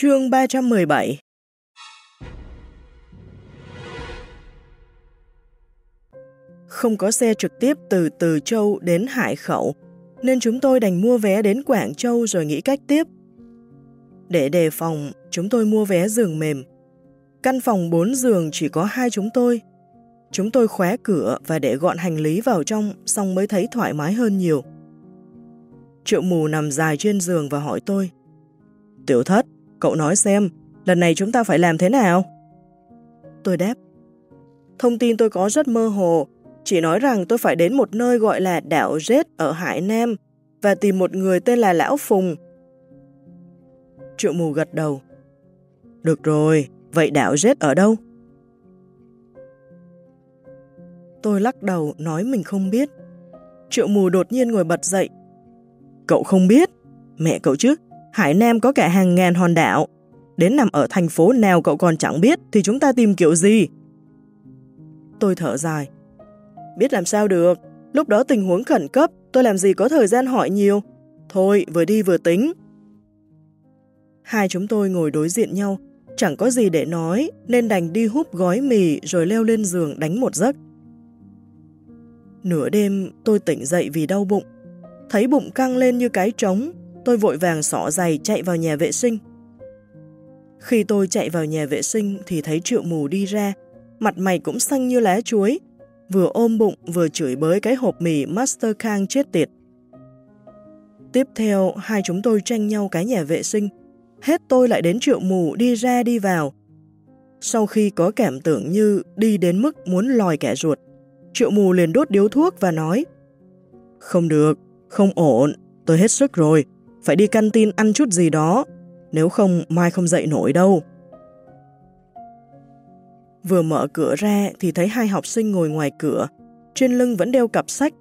Chương 317 Không có xe trực tiếp từ Từ Châu đến Hải Khẩu, nên chúng tôi đành mua vé đến Quảng Châu rồi nghĩ cách tiếp. Để đề phòng, chúng tôi mua vé giường mềm. Căn phòng 4 giường chỉ có hai chúng tôi. Chúng tôi khóa cửa và để gọn hành lý vào trong, xong mới thấy thoải mái hơn nhiều. Triệu mù nằm dài trên giường và hỏi tôi. Tiểu thất, cậu nói xem, lần này chúng ta phải làm thế nào? Tôi đáp. Thông tin tôi có rất mơ hồ, chỉ nói rằng tôi phải đến một nơi gọi là đảo Rết ở Hải Nam và tìm một người tên là Lão Phùng. Triệu mù gật đầu. Được rồi, vậy đảo Rết ở đâu? Tôi lắc đầu nói mình không biết. Triệu mù đột nhiên ngồi bật dậy. Cậu không biết? Mẹ cậu chứ, Hải Nam có cả hàng ngàn hòn đảo. Đến nằm ở thành phố nào cậu còn chẳng biết thì chúng ta tìm kiểu gì? Tôi thở dài. Biết làm sao được, lúc đó tình huống khẩn cấp, tôi làm gì có thời gian hỏi nhiều. Thôi, vừa đi vừa tính. Hai chúng tôi ngồi đối diện nhau, chẳng có gì để nói nên đành đi húp gói mì rồi leo lên giường đánh một giấc. Nửa đêm tôi tỉnh dậy vì đau bụng. Thấy bụng căng lên như cái trống, tôi vội vàng xỏ giày chạy vào nhà vệ sinh. Khi tôi chạy vào nhà vệ sinh thì thấy triệu mù đi ra, mặt mày cũng xanh như lá chuối, vừa ôm bụng vừa chửi bới cái hộp mì Master Kang chết tiệt. Tiếp theo, hai chúng tôi tranh nhau cái nhà vệ sinh, hết tôi lại đến triệu mù đi ra đi vào. Sau khi có cảm tưởng như đi đến mức muốn lòi kẻ ruột, triệu mù liền đốt điếu thuốc và nói Không được, không ổn, tôi hết sức rồi, phải đi căn tin ăn chút gì đó, nếu không mai không dậy nổi đâu. Vừa mở cửa ra thì thấy hai học sinh ngồi ngoài cửa, trên lưng vẫn đeo cặp sách.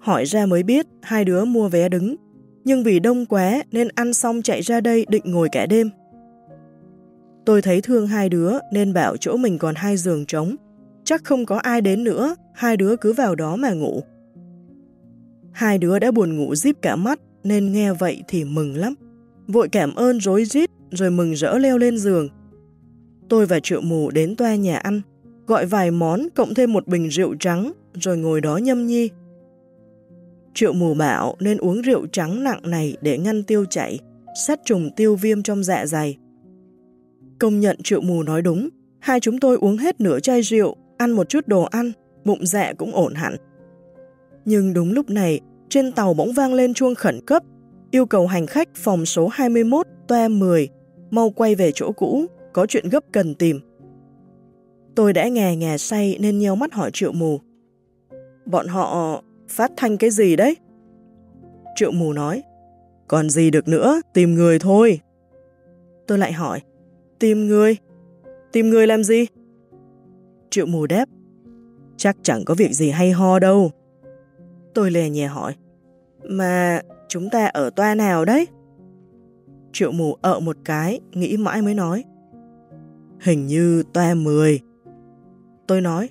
Hỏi ra mới biết hai đứa mua vé đứng, nhưng vì đông quá nên ăn xong chạy ra đây định ngồi cả đêm. Tôi thấy thương hai đứa nên bảo chỗ mình còn hai giường trống, chắc không có ai đến nữa, hai đứa cứ vào đó mà ngủ. Hai đứa đã buồn ngủ díp cả mắt nên nghe vậy thì mừng lắm. Vội cảm ơn rối rít rồi mừng rỡ leo lên giường. Tôi và triệu mù đến toa nhà ăn, gọi vài món cộng thêm một bình rượu trắng rồi ngồi đó nhâm nhi. Triệu mù bảo nên uống rượu trắng nặng này để ngăn tiêu chảy, sát trùng tiêu viêm trong dạ dày. Công nhận triệu mù nói đúng, hai chúng tôi uống hết nửa chai rượu, ăn một chút đồ ăn, bụng dạ cũng ổn hẳn. Nhưng đúng lúc này, trên tàu bỗng vang lên chuông khẩn cấp, yêu cầu hành khách phòng số 21 toa 10 mau quay về chỗ cũ, có chuyện gấp cần tìm. Tôi đã ngà ngà say nên nheo mắt hỏi triệu mù. Bọn họ phát thanh cái gì đấy? Triệu mù nói, còn gì được nữa, tìm người thôi. Tôi lại hỏi, tìm người? Tìm người làm gì? Triệu mù đáp, chắc chẳng có việc gì hay ho đâu. Tôi lè nhẹ hỏi, mà chúng ta ở toa nào đấy? Triệu mù ợ một cái, nghĩ mãi mới nói. Hình như toa 10. Tôi nói,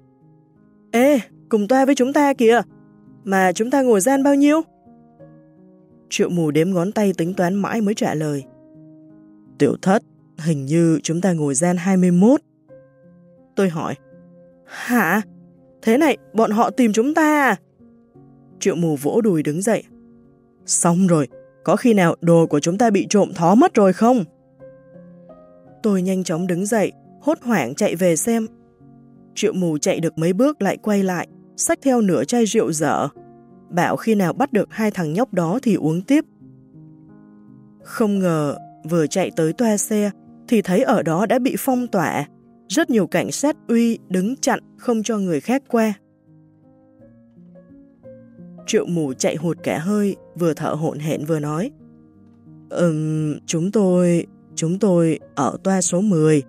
Ê, cùng toa với chúng ta kìa, mà chúng ta ngồi gian bao nhiêu? Triệu mù đếm ngón tay tính toán mãi mới trả lời. Tiểu thất, hình như chúng ta ngồi gian 21. Tôi hỏi, Hả? Thế này, bọn họ tìm chúng ta à? Triệu mù vỗ đùi đứng dậy. Xong rồi, có khi nào đồ của chúng ta bị trộm thó mất rồi không? Tôi nhanh chóng đứng dậy, hốt hoảng chạy về xem. Triệu mù chạy được mấy bước lại quay lại, xách theo nửa chai rượu dở. Bảo khi nào bắt được hai thằng nhóc đó thì uống tiếp. Không ngờ, vừa chạy tới toa xe, thì thấy ở đó đã bị phong tỏa. Rất nhiều cảnh sát uy đứng chặn không cho người khác qua. Triệu mù chạy hụt cả hơi, vừa thở hổn hển vừa nói. Ừm, chúng tôi, chúng tôi ở toa số 10.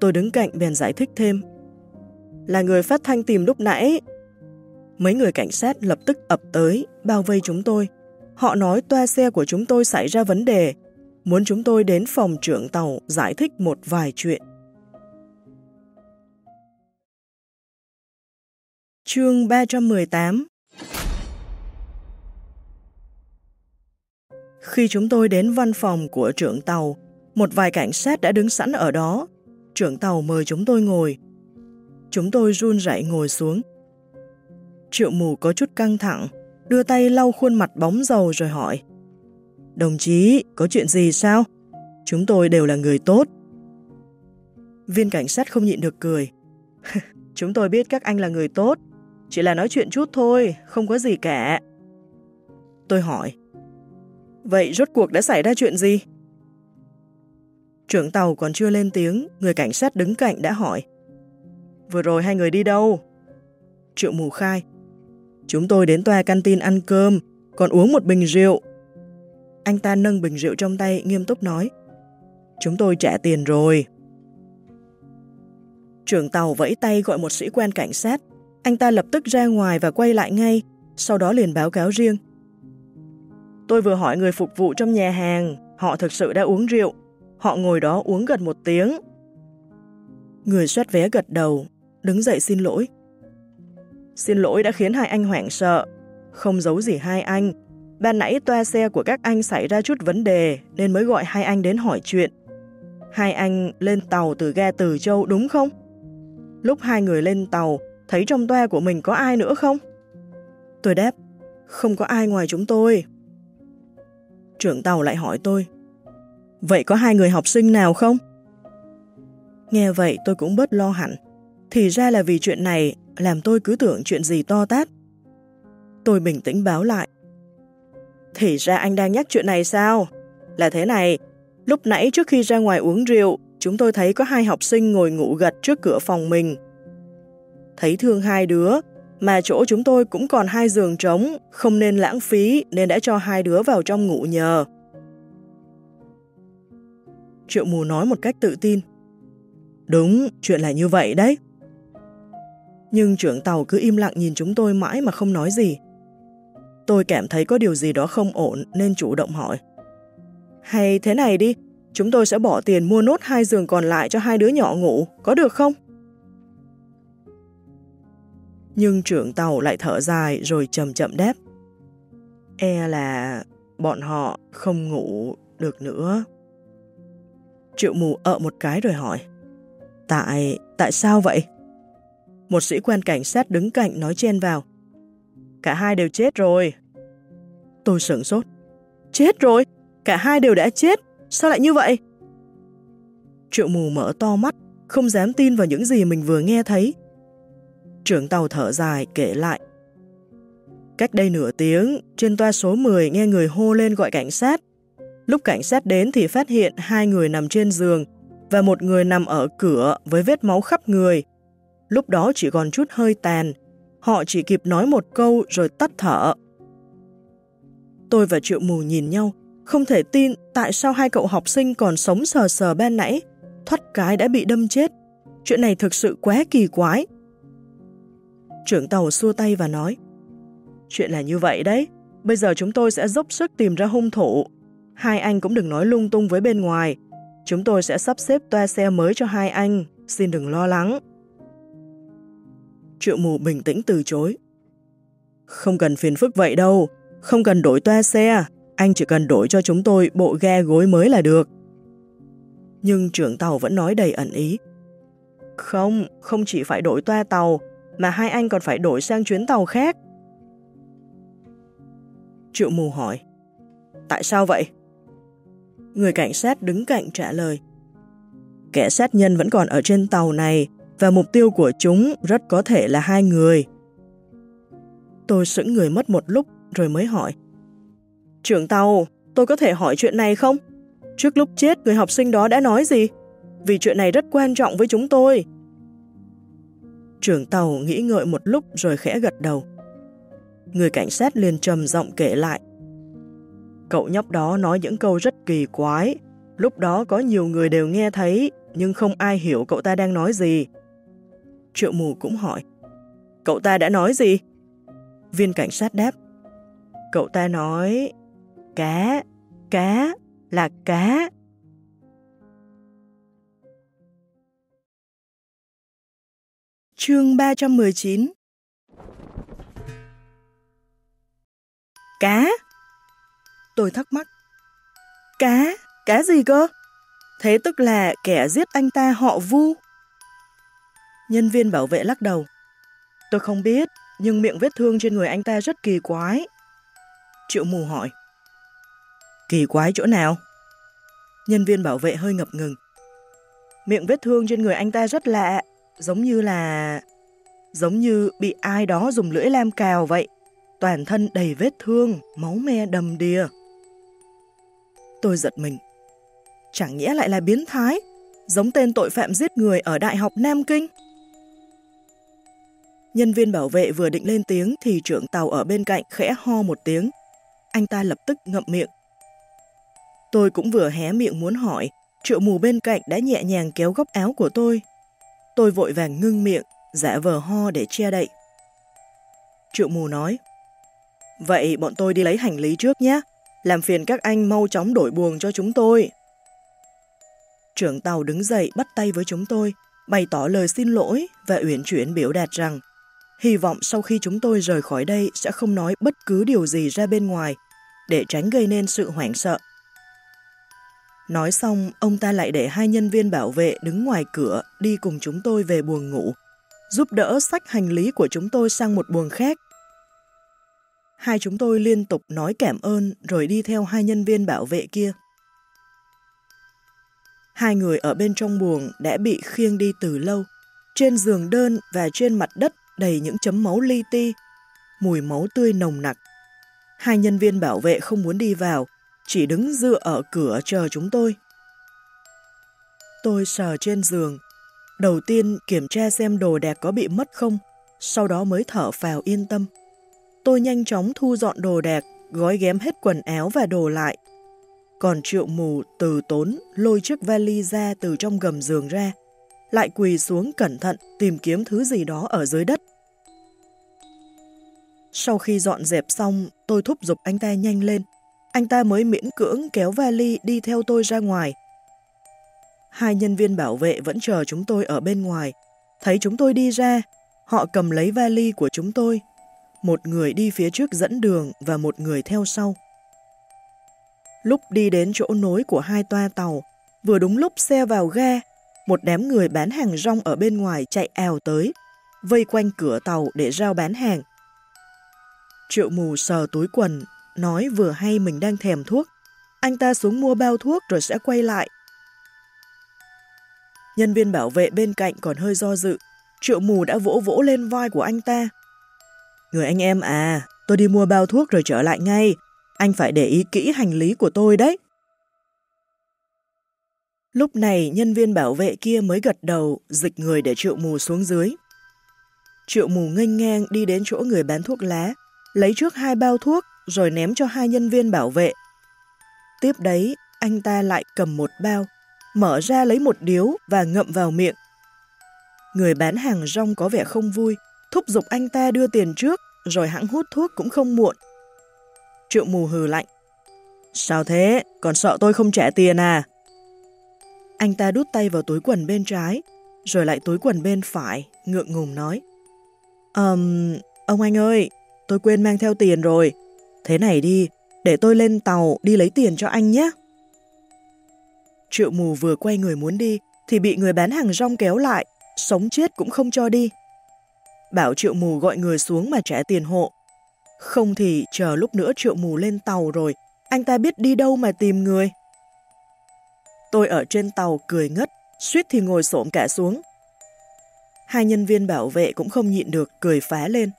Tôi đứng cạnh bèn giải thích thêm. Là người phát thanh tìm lúc nãy. Mấy người cảnh sát lập tức ập tới, bao vây chúng tôi. Họ nói toa xe của chúng tôi xảy ra vấn đề, muốn chúng tôi đến phòng trưởng tàu giải thích một vài chuyện. Chương 318 Khi chúng tôi đến văn phòng của trưởng tàu, Một vài cảnh sát đã đứng sẵn ở đó. Trưởng tàu mời chúng tôi ngồi. Chúng tôi run rẩy ngồi xuống. Triệu mù có chút căng thẳng, đưa tay lau khuôn mặt bóng dầu rồi hỏi. Đồng chí, có chuyện gì sao? Chúng tôi đều là người tốt. Viên cảnh sát không nhịn được cười. Chúng tôi biết các anh là người tốt, chỉ là nói chuyện chút thôi, không có gì cả. Tôi hỏi. Vậy rốt cuộc đã xảy ra chuyện gì? Trưởng tàu còn chưa lên tiếng, người cảnh sát đứng cạnh đã hỏi. Vừa rồi hai người đi đâu? Triệu mù khai. Chúng tôi đến tòa canteen ăn cơm, còn uống một bình rượu. Anh ta nâng bình rượu trong tay, nghiêm túc nói. Chúng tôi trả tiền rồi. Trưởng tàu vẫy tay gọi một sĩ quan cảnh sát. Anh ta lập tức ra ngoài và quay lại ngay, sau đó liền báo cáo riêng. Tôi vừa hỏi người phục vụ trong nhà hàng, họ thực sự đã uống rượu. Họ ngồi đó uống gần một tiếng. Người soát vé gật đầu, đứng dậy xin lỗi. Xin lỗi đã khiến hai anh hoảng sợ. Không giấu gì hai anh. Ban nãy toa xe của các anh xảy ra chút vấn đề nên mới gọi hai anh đến hỏi chuyện. Hai anh lên tàu từ ga Từ Châu đúng không? Lúc hai người lên tàu, thấy trong toa của mình có ai nữa không? Tôi đáp, không có ai ngoài chúng tôi. Trưởng tàu lại hỏi tôi, vậy có hai người học sinh nào không? Nghe vậy tôi cũng bớt lo hẳn. Thì ra là vì chuyện này làm tôi cứ tưởng chuyện gì to tát. Tôi bình tĩnh báo lại. Thì ra anh đang nhắc chuyện này sao? Là thế này, lúc nãy trước khi ra ngoài uống rượu, chúng tôi thấy có hai học sinh ngồi ngủ gật trước cửa phòng mình. Thấy thương hai đứa, mà chỗ chúng tôi cũng còn hai giường trống, không nên lãng phí nên đã cho hai đứa vào trong ngủ nhờ. Triệu mù nói một cách tự tin. Đúng, chuyện là như vậy đấy. Nhưng trưởng tàu cứ im lặng nhìn chúng tôi mãi mà không nói gì. Tôi cảm thấy có điều gì đó không ổn nên chủ động hỏi. Hay thế này đi, chúng tôi sẽ bỏ tiền mua nốt hai giường còn lại cho hai đứa nhỏ ngủ, có được không? Nhưng trưởng tàu lại thở dài rồi chậm chậm đáp. E là bọn họ không ngủ được nữa. Triệu mù ợ một cái rồi hỏi. Tại, tại sao vậy? Một sĩ quan cảnh sát đứng cạnh nói chen vào. Cả hai đều chết rồi. Tôi sửng sốt. Chết rồi? Cả hai đều đã chết. Sao lại như vậy? Triệu mù mở to mắt, không dám tin vào những gì mình vừa nghe thấy. Trưởng tàu thở dài kể lại. Cách đây nửa tiếng, trên toa số 10 nghe người hô lên gọi cảnh sát. Lúc cảnh sát đến thì phát hiện hai người nằm trên giường và một người nằm ở cửa với vết máu khắp người. Lúc đó chỉ còn chút hơi tàn, họ chỉ kịp nói một câu rồi tắt thở. Tôi và Triệu Mù nhìn nhau, không thể tin tại sao hai cậu học sinh còn sống sờ sờ bên nãy, thoát cái đã bị đâm chết. Chuyện này thực sự quá kỳ quái. Trưởng tàu xua tay và nói, Chuyện là như vậy đấy, bây giờ chúng tôi sẽ dốc sức tìm ra hung thủ. Hai anh cũng đừng nói lung tung với bên ngoài, chúng tôi sẽ sắp xếp toa xe mới cho hai anh, xin đừng lo lắng. Triệu mù bình tĩnh từ chối. Không cần phiền phức vậy đâu, không cần đổi toa xe, anh chỉ cần đổi cho chúng tôi bộ ghe gối mới là được. Nhưng trưởng tàu vẫn nói đầy ẩn ý. Không, không chỉ phải đổi toa tàu, mà hai anh còn phải đổi sang chuyến tàu khác. Triệu mù hỏi, tại sao vậy? Người cảnh sát đứng cạnh trả lời, kẻ sát nhân vẫn còn ở trên tàu này và mục tiêu của chúng rất có thể là hai người. Tôi sững người mất một lúc rồi mới hỏi, Trưởng tàu, tôi có thể hỏi chuyện này không? Trước lúc chết, người học sinh đó đã nói gì? Vì chuyện này rất quan trọng với chúng tôi. Trưởng tàu nghĩ ngợi một lúc rồi khẽ gật đầu. Người cảnh sát liền trầm giọng kể lại. Cậu nhóc đó nói những câu rất kỳ quái. Lúc đó có nhiều người đều nghe thấy, nhưng không ai hiểu cậu ta đang nói gì. Triệu mù cũng hỏi. Cậu ta đã nói gì? Viên cảnh sát đáp. Cậu ta nói cá, cá là cá. Chương 319 Cá? Tôi thắc mắc. Cá? Cá gì cơ? Thế tức là kẻ giết anh ta họ vu. Nhân viên bảo vệ lắc đầu. Tôi không biết, nhưng miệng vết thương trên người anh ta rất kỳ quái. Triệu mù hỏi. Kỳ quái chỗ nào? Nhân viên bảo vệ hơi ngập ngừng. Miệng vết thương trên người anh ta rất lạ, giống như là... giống như bị ai đó dùng lưỡi lam cào vậy. Toàn thân đầy vết thương, máu me đầm đìa. Tôi giật mình. Chẳng nghĩa lại là biến thái, giống tên tội phạm giết người ở Đại học Nam Kinh. Nhân viên bảo vệ vừa định lên tiếng thì trưởng tàu ở bên cạnh khẽ ho một tiếng. Anh ta lập tức ngậm miệng. Tôi cũng vừa hé miệng muốn hỏi, triệu mù bên cạnh đã nhẹ nhàng kéo góc áo của tôi. Tôi vội vàng ngưng miệng, giả vờ ho để che đậy. Triệu mù nói, Vậy bọn tôi đi lấy hành lý trước nhé, làm phiền các anh mau chóng đổi buồng cho chúng tôi. Trưởng tàu đứng dậy bắt tay với chúng tôi, bày tỏ lời xin lỗi và uyển chuyển biểu đạt rằng hy vọng sau khi chúng tôi rời khỏi đây sẽ không nói bất cứ điều gì ra bên ngoài để tránh gây nên sự hoảng sợ. Nói xong, ông ta lại để hai nhân viên bảo vệ đứng ngoài cửa đi cùng chúng tôi về buồng ngủ, giúp đỡ sách hành lý của chúng tôi sang một buồng khác. Hai chúng tôi liên tục nói cảm ơn rồi đi theo hai nhân viên bảo vệ kia. Hai người ở bên trong buồng đã bị khiêng đi từ lâu. Trên giường đơn và trên mặt đất đầy những chấm máu li ti, mùi máu tươi nồng nặc. Hai nhân viên bảo vệ không muốn đi vào, chỉ đứng dựa ở cửa chờ chúng tôi. Tôi sờ trên giường, đầu tiên kiểm tra xem đồ đạc có bị mất không, sau đó mới thở phào yên tâm. Tôi nhanh chóng thu dọn đồ đạc, gói ghém hết quần áo và đồ lại. Còn triệu mù từ tốn lôi chiếc vali ra từ trong gầm giường ra, lại quỳ xuống cẩn thận tìm kiếm thứ gì đó ở dưới đất. Sau khi dọn dẹp xong, tôi thúc giục anh ta nhanh lên. Anh ta mới miễn cưỡng kéo vali đi theo tôi ra ngoài. Hai nhân viên bảo vệ vẫn chờ chúng tôi ở bên ngoài. Thấy chúng tôi đi ra, họ cầm lấy vali của chúng tôi. Một người đi phía trước dẫn đường và một người theo sau. Lúc đi đến chỗ nối của hai toa tàu, vừa đúng lúc xe vào ga, một đám người bán hàng rong ở bên ngoài chạy ào tới, vây quanh cửa tàu để rao bán hàng. Triệu mù sờ túi quần, nói vừa hay mình đang thèm thuốc. Anh ta xuống mua bao thuốc rồi sẽ quay lại. Nhân viên bảo vệ bên cạnh còn hơi do dự. Triệu mù đã vỗ vỗ lên vai của anh ta. Người anh em à, tôi đi mua bao thuốc rồi trở lại ngay. Anh phải để ý kỹ hành lý của tôi đấy. Lúc này nhân viên bảo vệ kia mới gật đầu, dịch người để triệu mù xuống dưới. Triệu mù nghênh ngang đi đến chỗ người bán thuốc lá, lấy trước hai bao thuốc rồi ném cho hai nhân viên bảo vệ. Tiếp đấy, anh ta lại cầm một bao, mở ra lấy một điếu và ngậm vào miệng. Người bán hàng rong có vẻ không vui, thúc giục anh ta đưa tiền trước, rồi hãng hút thuốc cũng không muộn. Triệu mù hừ lạnh. Sao thế? Còn sợ tôi không trả tiền à? Anh ta đút tay vào túi quần bên trái, rồi lại túi quần bên phải, ngượng ngùng nói. Ờm, um, ông anh ơi, tôi quên mang theo tiền rồi. Thế này đi, để tôi lên tàu đi lấy tiền cho anh nhé. Triệu mù vừa quay người muốn đi, thì bị người bán hàng rong kéo lại, sống chết cũng không cho đi. Bảo triệu mù gọi người xuống mà trả tiền hộ. Không thì chờ lúc nữa triệu mù lên tàu rồi, anh ta biết đi đâu mà tìm người. Tôi ở trên tàu cười ngất, suýt thì ngồi xổm cả xuống. Hai nhân viên bảo vệ cũng không nhịn được, cười phá lên.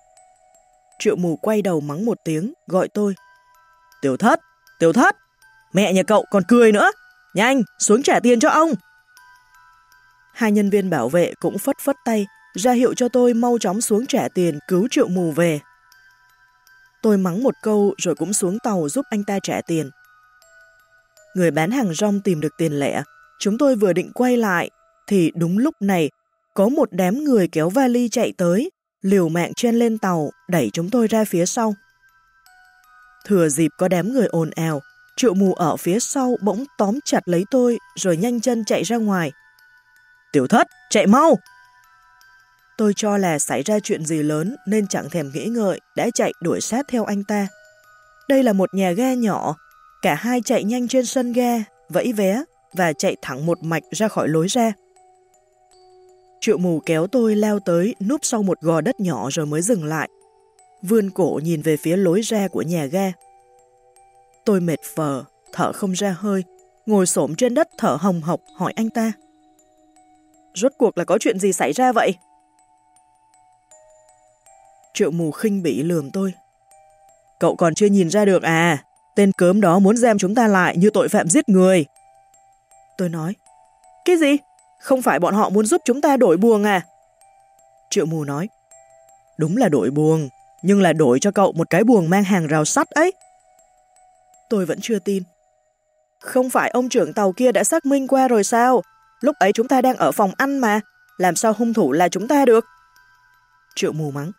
Triệu mù quay đầu mắng một tiếng, gọi tôi. Tiểu thất, tiểu thất, mẹ nhà cậu còn cười nữa. Nhanh, xuống trả tiền cho ông. Hai nhân viên bảo vệ cũng phất phất tay, ra hiệu cho tôi mau chóng xuống trả tiền cứu triệu mù về. Tôi mắng một câu rồi cũng xuống tàu giúp anh ta trả tiền. Người bán hàng rong tìm được tiền lẻ, chúng tôi vừa định quay lại, thì đúng lúc này có một đám người kéo vali chạy tới, liều mạng chen lên tàu, đẩy chúng tôi ra phía sau. Thừa dịp có đám người ồn ào, triệu mù ở phía sau bỗng tóm chặt lấy tôi rồi nhanh chân chạy ra ngoài. Tiểu thất, chạy mau! Tôi cho là xảy ra chuyện gì lớn nên chẳng thèm nghĩ ngợi đã chạy đuổi sát theo anh ta. Đây là một nhà ga nhỏ, cả hai chạy nhanh trên sân ga, vẫy vé, và chạy thẳng một mạch ra khỏi lối ra. Triệu mù kéo tôi leo tới núp sau một gò đất nhỏ rồi mới dừng lại. Vươn cổ nhìn về phía lối ra của nhà ga. Tôi mệt phờ, thở không ra hơi, ngồi xổm trên đất thở hồng hộc hỏi anh ta. Rốt cuộc là có chuyện gì xảy ra vậy? Triệu mù khinh bỉ lườm tôi. Cậu còn chưa nhìn ra được à? Tên cớm đó muốn giam chúng ta lại như tội phạm giết người. Tôi nói. Cái gì? Không phải bọn họ muốn giúp chúng ta đổi buồng à? Triệu mù nói. Đúng là đổi buồng, nhưng là đổi cho cậu một cái buồng mang hàng rào sắt ấy. Tôi vẫn chưa tin. Không phải ông trưởng tàu kia đã xác minh qua rồi sao? Lúc ấy chúng ta đang ở phòng ăn mà, làm sao hung thủ là chúng ta được? Triệu mù mắng.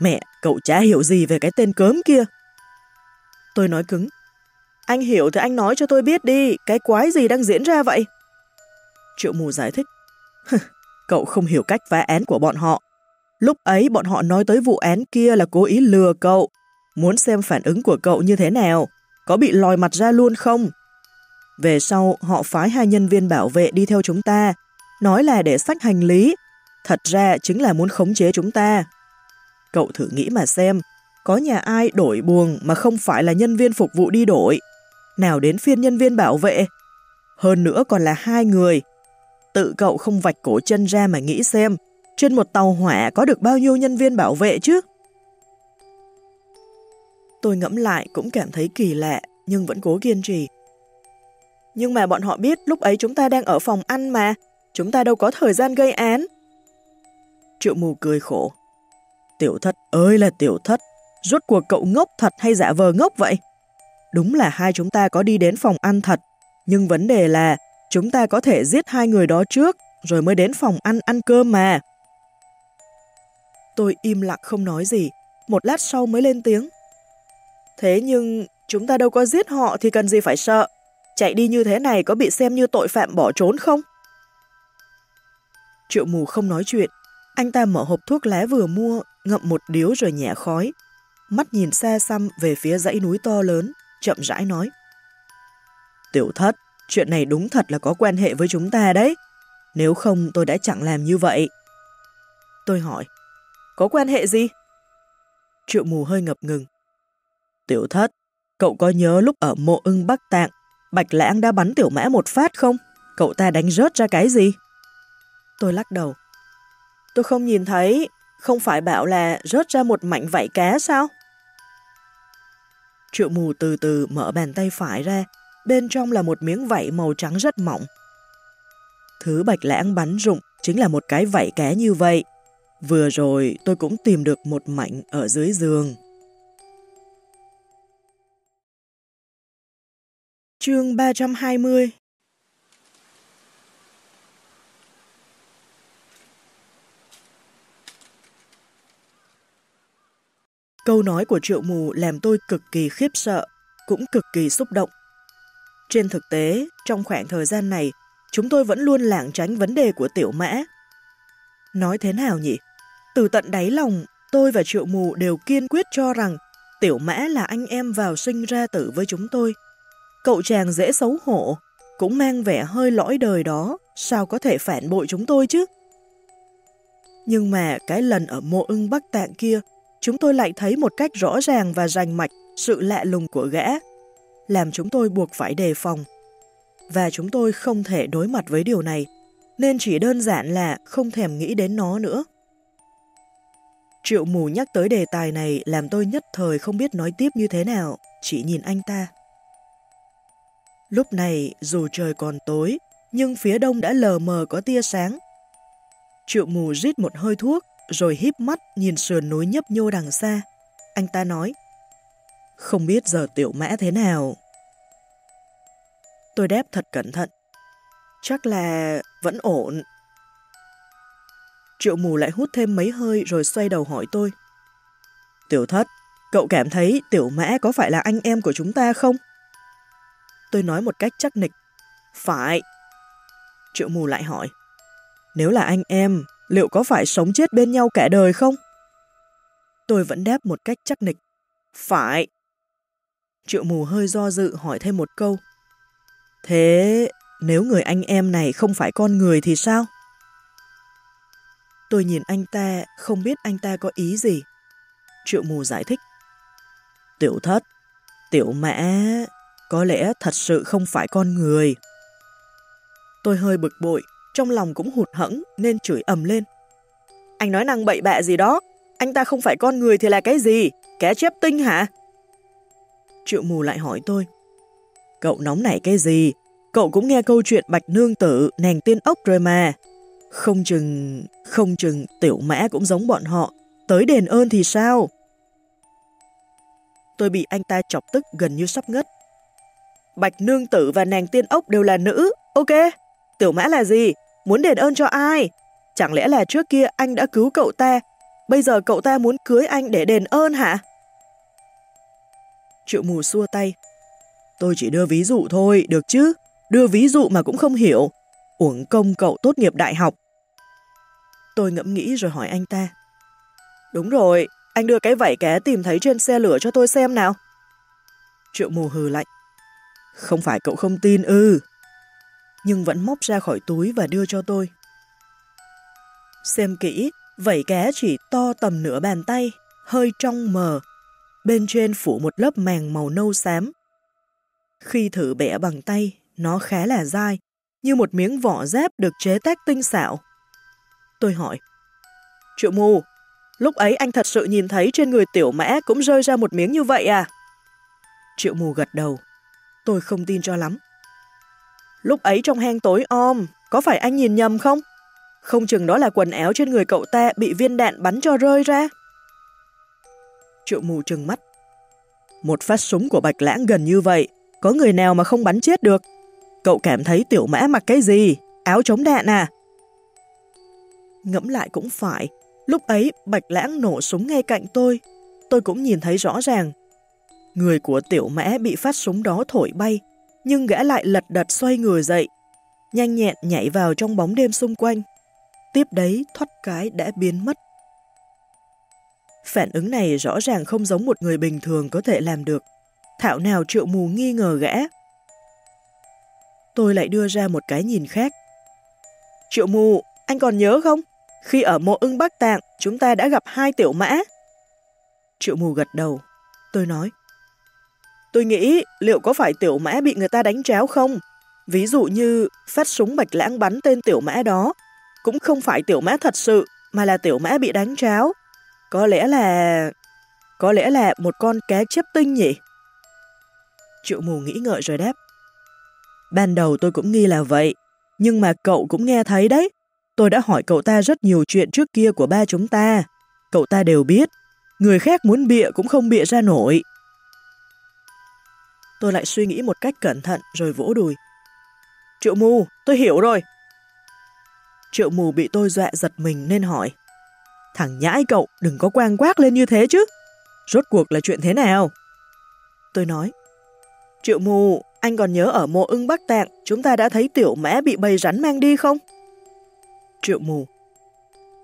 Mẹ, cậu chả hiểu gì về cái tên cớm kia. Tôi nói cứng. Anh hiểu thì anh nói cho tôi biết đi, cái quái gì đang diễn ra vậy? Triệu mù giải thích. cậu không hiểu cách phá án của bọn họ. Lúc ấy bọn họ nói tới vụ án kia là cố ý lừa cậu, muốn xem phản ứng của cậu như thế nào, có bị lòi mặt ra luôn không? Về sau, họ phái hai nhân viên bảo vệ đi theo chúng ta, nói là để sách hành lý, thật ra chính là muốn khống chế chúng ta. Cậu thử nghĩ mà xem, có nhà ai đổi buồng mà không phải là nhân viên phục vụ đi đổi? Nào đến phiên nhân viên bảo vệ? Hơn nữa còn là hai người. Tự cậu không vạch cổ chân ra mà nghĩ xem, trên một tàu hỏa có được bao nhiêu nhân viên bảo vệ chứ? Tôi ngẫm lại cũng cảm thấy kỳ lạ, nhưng vẫn cố kiên trì. Nhưng mà bọn họ biết lúc ấy chúng ta đang ở phòng ăn mà, chúng ta đâu có thời gian gây án. Triệu mù cười khổ. Tiểu thất ơi là tiểu thất, rốt cuộc cậu ngốc thật hay giả vờ ngốc vậy? Đúng là hai chúng ta có đi đến phòng ăn thật, nhưng vấn đề là chúng ta có thể giết hai người đó trước, rồi mới đến phòng ăn ăn cơm mà. Tôi im lặng không nói gì, một lát sau mới lên tiếng. Thế nhưng chúng ta đâu có giết họ thì cần gì phải sợ. Chạy đi như thế này có bị xem như tội phạm bỏ trốn không? Triệu mù không nói chuyện. Anh ta mở hộp thuốc lá vừa mua, ngậm một điếu rồi nhẹ khói. Mắt nhìn xa xăm về phía dãy núi to lớn, chậm rãi nói. Tiểu thất, chuyện này đúng thật là có quan hệ với chúng ta đấy. Nếu không tôi đã chẳng làm như vậy. Tôi hỏi, có quan hệ gì? Triệu mù hơi ngập ngừng. Tiểu thất, cậu có nhớ lúc ở mộ ưng Bắc Tạng, Bạch Lãng đã bắn tiểu mã một phát không? Cậu ta đánh rớt ra cái gì? Tôi lắc đầu. Tôi không nhìn thấy, không phải bảo là rớt ra một mảnh vảy cá sao? Triệu mù từ từ mở bàn tay phải ra, bên trong là một miếng vảy màu trắng rất mỏng. Thứ bạch lãng bắn rụng chính là một cái vảy ké như vậy. Vừa rồi tôi cũng tìm được một mảnh ở dưới giường. Chương 320 Câu nói của triệu mù làm tôi cực kỳ khiếp sợ, cũng cực kỳ xúc động. Trên thực tế, trong khoảng thời gian này, chúng tôi vẫn luôn lảng tránh vấn đề của tiểu mã. Nói thế nào nhỉ? Từ tận đáy lòng, tôi và triệu mù đều kiên quyết cho rằng tiểu mã là anh em vào sinh ra tử với chúng tôi. Cậu chàng dễ xấu hổ, cũng mang vẻ hơi lõi đời đó, sao có thể phản bội chúng tôi chứ? Nhưng mà cái lần ở mộ ưng Bắc Tạng kia, chúng tôi lại thấy một cách rõ ràng và rành mạch sự lạ lùng của gã, làm chúng tôi buộc phải đề phòng. Và chúng tôi không thể đối mặt với điều này, nên chỉ đơn giản là không thèm nghĩ đến nó nữa. Triệu mù nhắc tới đề tài này làm tôi nhất thời không biết nói tiếp như thế nào, chỉ nhìn anh ta. Lúc này, dù trời còn tối, nhưng phía đông đã lờ mờ có tia sáng. Triệu mù rít một hơi thuốc, rồi híp mắt nhìn sườn núi nhấp nhô đằng xa. Anh ta nói, không biết giờ tiểu mã thế nào. Tôi đáp thật cẩn thận. Chắc là vẫn ổn. Triệu mù lại hút thêm mấy hơi rồi xoay đầu hỏi tôi. Tiểu thất, cậu cảm thấy tiểu mã có phải là anh em của chúng ta không? Tôi nói một cách chắc nịch. Phải. Triệu mù lại hỏi. Nếu là anh em, liệu có phải sống chết bên nhau cả đời không? Tôi vẫn đáp một cách chắc nịch. Phải. Triệu mù hơi do dự hỏi thêm một câu. Thế nếu người anh em này không phải con người thì sao? Tôi nhìn anh ta, không biết anh ta có ý gì. Triệu mù giải thích. Tiểu thất, tiểu mã, có lẽ thật sự không phải con người. Tôi hơi bực bội, trong lòng cũng hụt hẫng nên chửi ầm lên. Anh nói năng bậy bạ gì đó, anh ta không phải con người thì là cái gì? Kẻ chép tinh hả? Triệu mù lại hỏi tôi. Cậu nóng nảy cái gì? Cậu cũng nghe câu chuyện Bạch Nương Tử, nàng tiên ốc rồi mà. Không chừng, không chừng tiểu mã cũng giống bọn họ. Tới đền ơn thì sao? Tôi bị anh ta chọc tức gần như sắp ngất. Bạch Nương Tử và nàng tiên ốc đều là nữ. Ok, tiểu mã là gì? Muốn đền ơn cho ai? Chẳng lẽ là trước kia anh đã cứu cậu ta, bây giờ cậu ta muốn cưới anh để đền ơn hả? Triệu mù xua tay. Tôi chỉ đưa ví dụ thôi, được chứ? Đưa ví dụ mà cũng không hiểu. Uổng công cậu tốt nghiệp đại học. Tôi ngẫm nghĩ rồi hỏi anh ta. Đúng rồi, anh đưa cái vảy cá tìm thấy trên xe lửa cho tôi xem nào. Triệu mù hừ lạnh. Không phải cậu không tin ư. Nhưng vẫn móc ra khỏi túi và đưa cho tôi. Xem kỹ, vảy cá chỉ to tầm nửa bàn tay, hơi trong mờ. Bên trên phủ một lớp màng màu nâu xám. Khi thử bẻ bằng tay, nó khá là dai, như một miếng vỏ dép được chế tác tinh xảo. Tôi hỏi, Triệu mù, lúc ấy anh thật sự nhìn thấy trên người tiểu mã cũng rơi ra một miếng như vậy à? Triệu mù gật đầu, tôi không tin cho lắm. Lúc ấy trong hang tối om, có phải anh nhìn nhầm không? Không chừng đó là quần áo trên người cậu ta bị viên đạn bắn cho rơi ra. Triệu mù trừng mắt. Một phát súng của Bạch Lãng gần như vậy, có người nào mà không bắn chết được? Cậu cảm thấy tiểu mã mặc cái gì? Áo chống đạn à? Ngẫm lại cũng phải, lúc ấy Bạch Lãng nổ súng ngay cạnh tôi, tôi cũng nhìn thấy rõ ràng. Người của tiểu mã bị phát súng đó thổi bay, nhưng gã lại lật đật xoay người dậy, nhanh nhẹn nhảy vào trong bóng đêm xung quanh. Tiếp đấy thoát cái đã biến mất. Phản ứng này rõ ràng không giống một người bình thường có thể làm được. Thảo nào triệu mù nghi ngờ gã. Tôi lại đưa ra một cái nhìn khác. Triệu mù, anh còn nhớ không? Khi ở mộ ưng Bắc Tạng, chúng ta đã gặp hai tiểu mã. Triệu mù gật đầu. Tôi nói. Tôi nghĩ liệu có phải tiểu mã bị người ta đánh tráo không? Ví dụ như phát súng bạch lãng bắn tên tiểu mã đó, cũng không phải tiểu mã thật sự, mà là tiểu mã bị đánh tráo. Có lẽ là... Có lẽ là một con cá chép tinh nhỉ? Triệu mù nghĩ ngợi rồi đáp. Ban đầu tôi cũng nghi là vậy, nhưng mà cậu cũng nghe thấy đấy. Tôi đã hỏi cậu ta rất nhiều chuyện trước kia của ba chúng ta. Cậu ta đều biết, người khác muốn bịa cũng không bịa ra nổi. Tôi lại suy nghĩ một cách cẩn thận rồi vỗ đùi. Triệu mù, tôi hiểu rồi. Triệu mù bị tôi dọa giật mình nên hỏi. Thằng nhãi cậu đừng có quang quác lên như thế chứ. Rốt cuộc là chuyện thế nào? Tôi nói. Triệu mù, anh còn nhớ ở mộ ưng Bắc Tạng chúng ta đã thấy tiểu mã bị bầy rắn mang đi không? Triệu mù.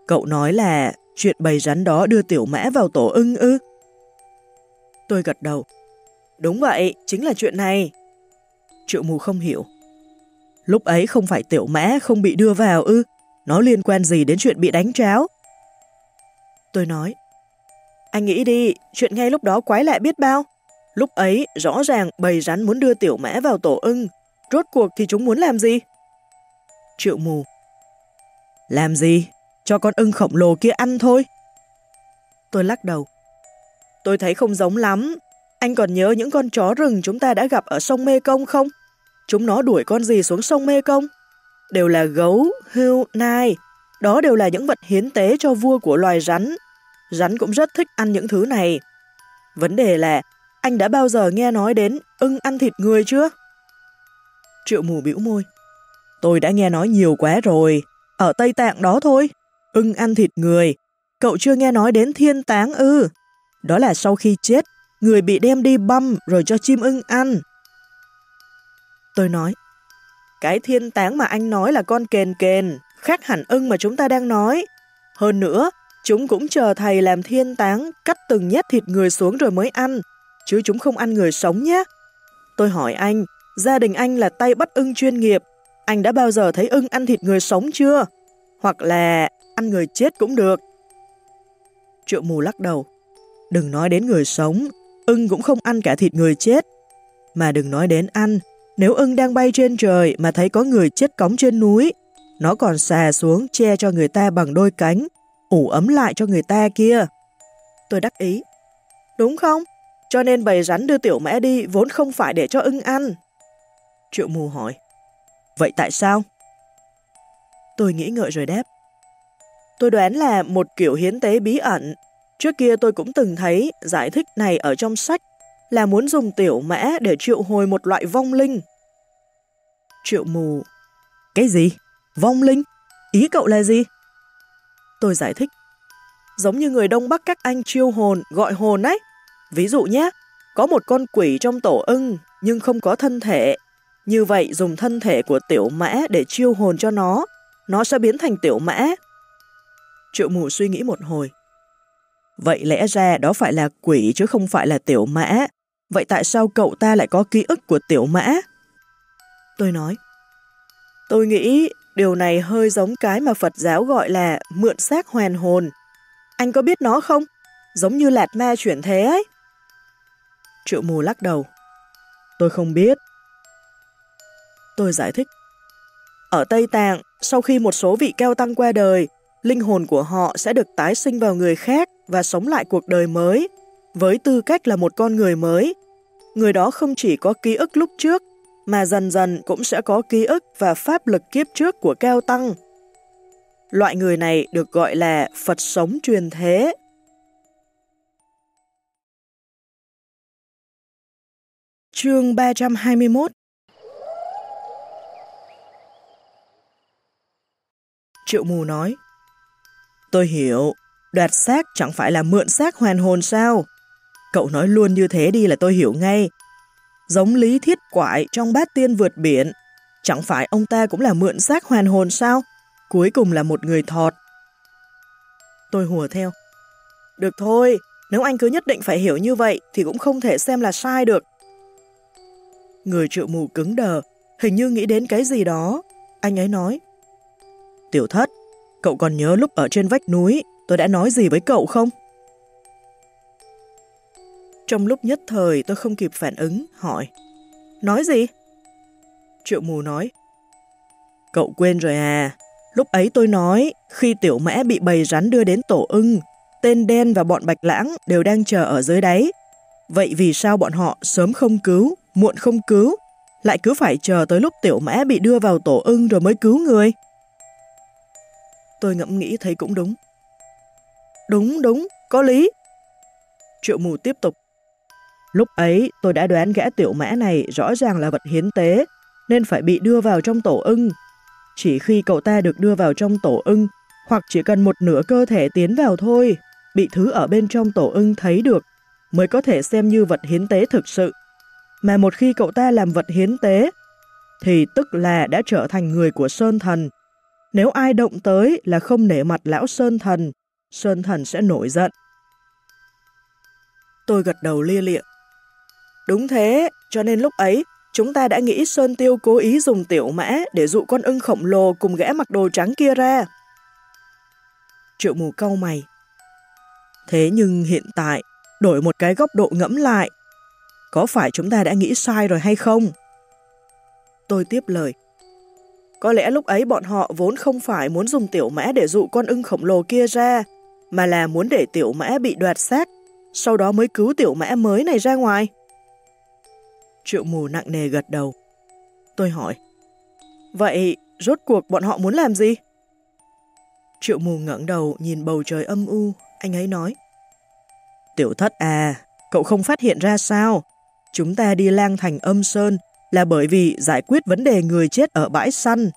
Cậu nói là chuyện bầy rắn đó đưa tiểu mã vào tổ ưng ư? Tôi gật đầu. Đúng vậy, chính là chuyện này. Triệu mù không hiểu. Lúc ấy không phải tiểu mã không bị đưa vào ư? Nó liên quan gì đến chuyện bị đánh tráo? Tôi nói. Anh nghĩ đi, chuyện ngay lúc đó quái lạ biết bao. Lúc ấy, rõ ràng bầy rắn muốn đưa tiểu mã vào tổ ưng. Rốt cuộc thì chúng muốn làm gì? Triệu mù. Làm gì? Cho con ưng khổng lồ kia ăn thôi. Tôi lắc đầu. Tôi thấy không giống lắm. Anh còn nhớ những con chó rừng chúng ta đã gặp ở sông Mê Công không? Chúng nó đuổi con gì xuống sông Mê Công? Đều là gấu, hươu, nai. Đó đều là những vật hiến tế cho vua của loài rắn. Rắn cũng rất thích ăn những thứ này. Vấn đề là anh đã bao giờ nghe nói đến ưng ăn thịt người chưa? Triệu mù biểu môi. Tôi đã nghe nói nhiều quá rồi. Ở Tây Tạng đó thôi. Ưng ăn thịt người. Cậu chưa nghe nói đến thiên táng ư. Đó là sau khi chết, người bị đem đi băm rồi cho chim ưng ăn. Tôi nói. Cái thiên táng mà anh nói là con kền kền, khác hẳn ưng mà chúng ta đang nói. Hơn nữa, chúng cũng chờ thầy làm thiên táng, cắt từng nhét thịt người xuống rồi mới ăn chứ chúng không ăn người sống nhé. Tôi hỏi anh, Gia đình anh là tay bắt ưng chuyên nghiệp. Anh đã bao giờ thấy ưng ăn thịt người sống chưa? Hoặc là ăn người chết cũng được. Triệu mù lắc đầu. Đừng nói đến người sống, ưng cũng không ăn cả thịt người chết. Mà đừng nói đến ăn, nếu ưng đang bay trên trời mà thấy có người chết cống trên núi, nó còn xà xuống che cho người ta bằng đôi cánh, ủ ấm lại cho người ta kia. Tôi đắc ý. Đúng không? Cho nên bầy rắn đưa tiểu mẽ đi vốn không phải để cho ưng ăn. Triệu mù hỏi. Vậy tại sao? Tôi nghĩ ngợi rồi đáp. Tôi đoán là một kiểu hiến tế bí ẩn. Trước kia tôi cũng từng thấy giải thích này ở trong sách là muốn dùng tiểu mã để triệu hồi một loại vong linh. Triệu mù. Cái gì? Vong linh? Ý cậu là gì? Tôi giải thích. Giống như người Đông Bắc các anh chiêu hồn, gọi hồn ấy. Ví dụ nhé, có một con quỷ trong tổ ưng nhưng không có thân thể. Như vậy dùng thân thể của tiểu mã để chiêu hồn cho nó, nó sẽ biến thành tiểu mã. Triệu mù suy nghĩ một hồi. Vậy lẽ ra đó phải là quỷ chứ không phải là tiểu mã. Vậy tại sao cậu ta lại có ký ức của tiểu mã? Tôi nói. Tôi nghĩ điều này hơi giống cái mà Phật giáo gọi là mượn xác hoàn hồn. Anh có biết nó không? Giống như lạt ma chuyển thế ấy. Triệu mù lắc đầu. Tôi không biết. Tôi giải thích. Ở Tây Tạng, sau khi một số vị keo tăng qua đời, linh hồn của họ sẽ được tái sinh vào người khác và sống lại cuộc đời mới, với tư cách là một con người mới. Người đó không chỉ có ký ức lúc trước, mà dần dần cũng sẽ có ký ức và pháp lực kiếp trước của keo tăng. Loại người này được gọi là Phật sống truyền thế. Chương 321 Triệu mù nói Tôi hiểu, đoạt xác chẳng phải là mượn xác hoàn hồn sao? Cậu nói luôn như thế đi là tôi hiểu ngay. Giống lý thiết quại trong bát tiên vượt biển, chẳng phải ông ta cũng là mượn xác hoàn hồn sao? Cuối cùng là một người thọt. Tôi hùa theo. Được thôi, nếu anh cứ nhất định phải hiểu như vậy thì cũng không thể xem là sai được. Người triệu mù cứng đờ, hình như nghĩ đến cái gì đó. Anh ấy nói. Tiểu thất, cậu còn nhớ lúc ở trên vách núi tôi đã nói gì với cậu không? Trong lúc nhất thời tôi không kịp phản ứng, hỏi. Nói gì? Triệu mù nói. Cậu quên rồi à, lúc ấy tôi nói khi tiểu mã bị bầy rắn đưa đến tổ ưng, tên đen và bọn bạch lãng đều đang chờ ở dưới đáy. Vậy vì sao bọn họ sớm không cứu, muộn không cứu, lại cứ phải chờ tới lúc tiểu mã bị đưa vào tổ ưng rồi mới cứu người? Tôi ngẫm nghĩ thấy cũng đúng. Đúng, đúng, có lý. Triệu mù tiếp tục. Lúc ấy tôi đã đoán gã tiểu mã này rõ ràng là vật hiến tế, nên phải bị đưa vào trong tổ ưng. Chỉ khi cậu ta được đưa vào trong tổ ưng, hoặc chỉ cần một nửa cơ thể tiến vào thôi, bị thứ ở bên trong tổ ưng thấy được, mới có thể xem như vật hiến tế thực sự. Mà một khi cậu ta làm vật hiến tế, thì tức là đã trở thành người của Sơn Thần. Nếu ai động tới là không nể mặt lão Sơn Thần, Sơn Thần sẽ nổi giận. Tôi gật đầu lia lịa. Đúng thế, cho nên lúc ấy, chúng ta đã nghĩ Sơn Tiêu cố ý dùng tiểu mã để dụ con ưng khổng lồ cùng gã mặc đồ trắng kia ra. Triệu mù câu mày. Thế nhưng hiện tại, đổi một cái góc độ ngẫm lại, có phải chúng ta đã nghĩ sai rồi hay không? Tôi tiếp lời. Có lẽ lúc ấy bọn họ vốn không phải muốn dùng tiểu mã để dụ con ưng khổng lồ kia ra, mà là muốn để tiểu mã bị đoạt xác, sau đó mới cứu tiểu mã mới này ra ngoài. Triệu mù nặng nề gật đầu. Tôi hỏi, vậy rốt cuộc bọn họ muốn làm gì? Triệu mù ngẩng đầu nhìn bầu trời âm u, anh ấy nói. Tiểu thất à, cậu không phát hiện ra sao? Chúng ta đi lang thành âm sơn là bởi vì giải quyết vấn đề người chết ở bãi săn.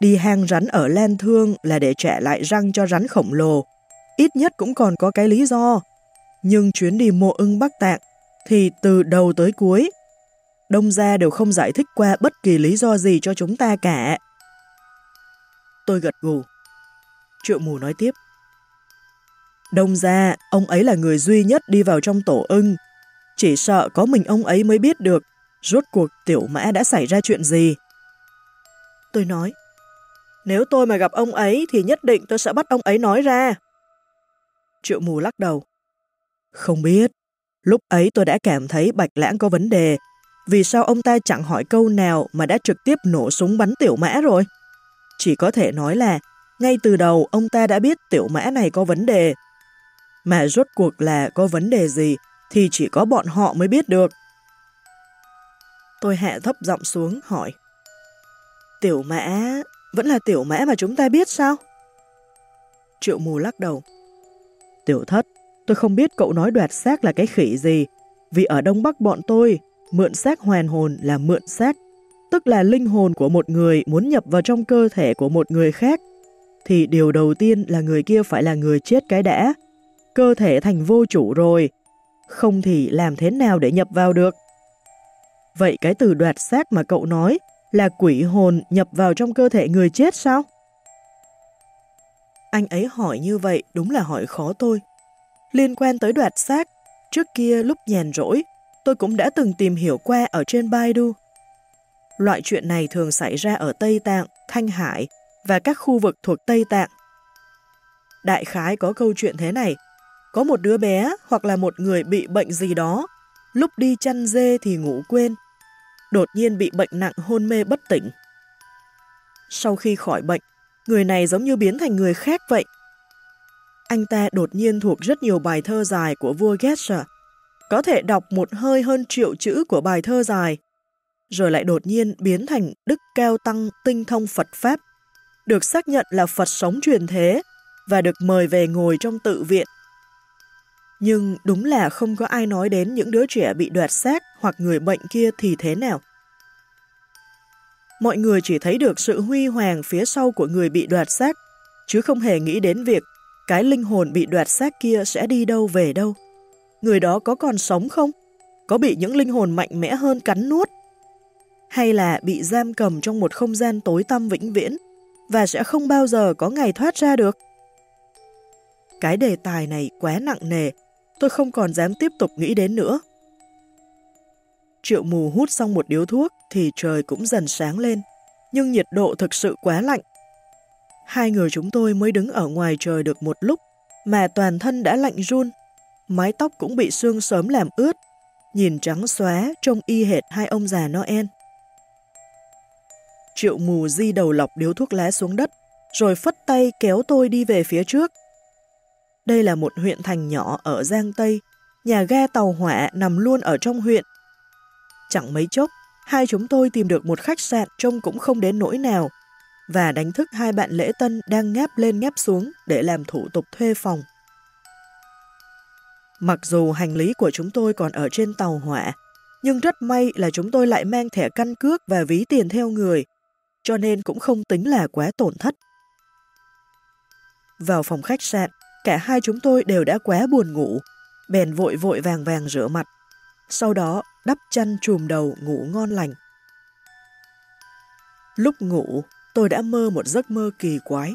Đi hang rắn ở Lan Thương là để trả lại răng cho rắn khổng lồ. Ít nhất cũng còn có cái lý do. Nhưng chuyến đi mộ ưng Bắc Tạng thì từ đầu tới cuối, Đông Gia đều không giải thích qua bất kỳ lý do gì cho chúng ta cả. Tôi gật gù. Triệu mù nói tiếp. Đông Gia, ông ấy là người duy nhất đi vào trong tổ ưng. Chỉ sợ có mình ông ấy mới biết được Rốt cuộc tiểu mã đã xảy ra chuyện gì? Tôi nói, nếu tôi mà gặp ông ấy thì nhất định tôi sẽ bắt ông ấy nói ra. Triệu mù lắc đầu. Không biết, lúc ấy tôi đã cảm thấy Bạch Lãng có vấn đề. Vì sao ông ta chẳng hỏi câu nào mà đã trực tiếp nổ súng bắn tiểu mã rồi? Chỉ có thể nói là ngay từ đầu ông ta đã biết tiểu mã này có vấn đề. Mà rốt cuộc là có vấn đề gì thì chỉ có bọn họ mới biết được. Tôi hạ thấp giọng xuống hỏi. Tiểu mã, vẫn là tiểu mã mà chúng ta biết sao? Triệu mù lắc đầu. Tiểu thất, tôi không biết cậu nói đoạt xác là cái khỉ gì, vì ở Đông Bắc bọn tôi, mượn xác hoàn hồn là mượn xác, tức là linh hồn của một người muốn nhập vào trong cơ thể của một người khác, thì điều đầu tiên là người kia phải là người chết cái đã. Cơ thể thành vô chủ rồi, không thì làm thế nào để nhập vào được? Vậy cái từ đoạt xác mà cậu nói là quỷ hồn nhập vào trong cơ thể người chết sao? Anh ấy hỏi như vậy đúng là hỏi khó tôi. Liên quan tới đoạt xác, trước kia lúc nhàn rỗi, tôi cũng đã từng tìm hiểu qua ở trên Baidu. Loại chuyện này thường xảy ra ở Tây Tạng, Thanh Hải và các khu vực thuộc Tây Tạng. Đại khái có câu chuyện thế này, có một đứa bé hoặc là một người bị bệnh gì đó, lúc đi chăn dê thì ngủ quên, đột nhiên bị bệnh nặng hôn mê bất tỉnh. Sau khi khỏi bệnh, người này giống như biến thành người khác vậy. Anh ta đột nhiên thuộc rất nhiều bài thơ dài của vua Gesher, có thể đọc một hơi hơn triệu chữ của bài thơ dài, rồi lại đột nhiên biến thành đức cao tăng tinh thông Phật Pháp, được xác nhận là Phật sống truyền thế và được mời về ngồi trong tự viện. Nhưng đúng là không có ai nói đến những đứa trẻ bị đoạt xác hoặc người bệnh kia thì thế nào. Mọi người chỉ thấy được sự huy hoàng phía sau của người bị đoạt xác, chứ không hề nghĩ đến việc cái linh hồn bị đoạt xác kia sẽ đi đâu về đâu. Người đó có còn sống không? Có bị những linh hồn mạnh mẽ hơn cắn nuốt? Hay là bị giam cầm trong một không gian tối tăm vĩnh viễn và sẽ không bao giờ có ngày thoát ra được? Cái đề tài này quá nặng nề, tôi không còn dám tiếp tục nghĩ đến nữa. Triệu mù hút xong một điếu thuốc thì trời cũng dần sáng lên, nhưng nhiệt độ thực sự quá lạnh. Hai người chúng tôi mới đứng ở ngoài trời được một lúc mà toàn thân đã lạnh run, mái tóc cũng bị sương sớm làm ướt, nhìn trắng xóa trông y hệt hai ông già Noel. Triệu mù di đầu lọc điếu thuốc lá xuống đất, rồi phất tay kéo tôi đi về phía trước. Đây là một huyện thành nhỏ ở Giang Tây, nhà ga tàu hỏa nằm luôn ở trong huyện. Chẳng mấy chốc, hai chúng tôi tìm được một khách sạn trông cũng không đến nỗi nào và đánh thức hai bạn lễ tân đang ngáp lên ngáp xuống để làm thủ tục thuê phòng. Mặc dù hành lý của chúng tôi còn ở trên tàu hỏa, nhưng rất may là chúng tôi lại mang thẻ căn cước và ví tiền theo người, cho nên cũng không tính là quá tổn thất. Vào phòng khách sạn, cả hai chúng tôi đều đã quá buồn ngủ, bèn vội vội vàng vàng rửa mặt. Sau đó đắp chăn trùm đầu ngủ ngon lành. Lúc ngủ, tôi đã mơ một giấc mơ kỳ quái.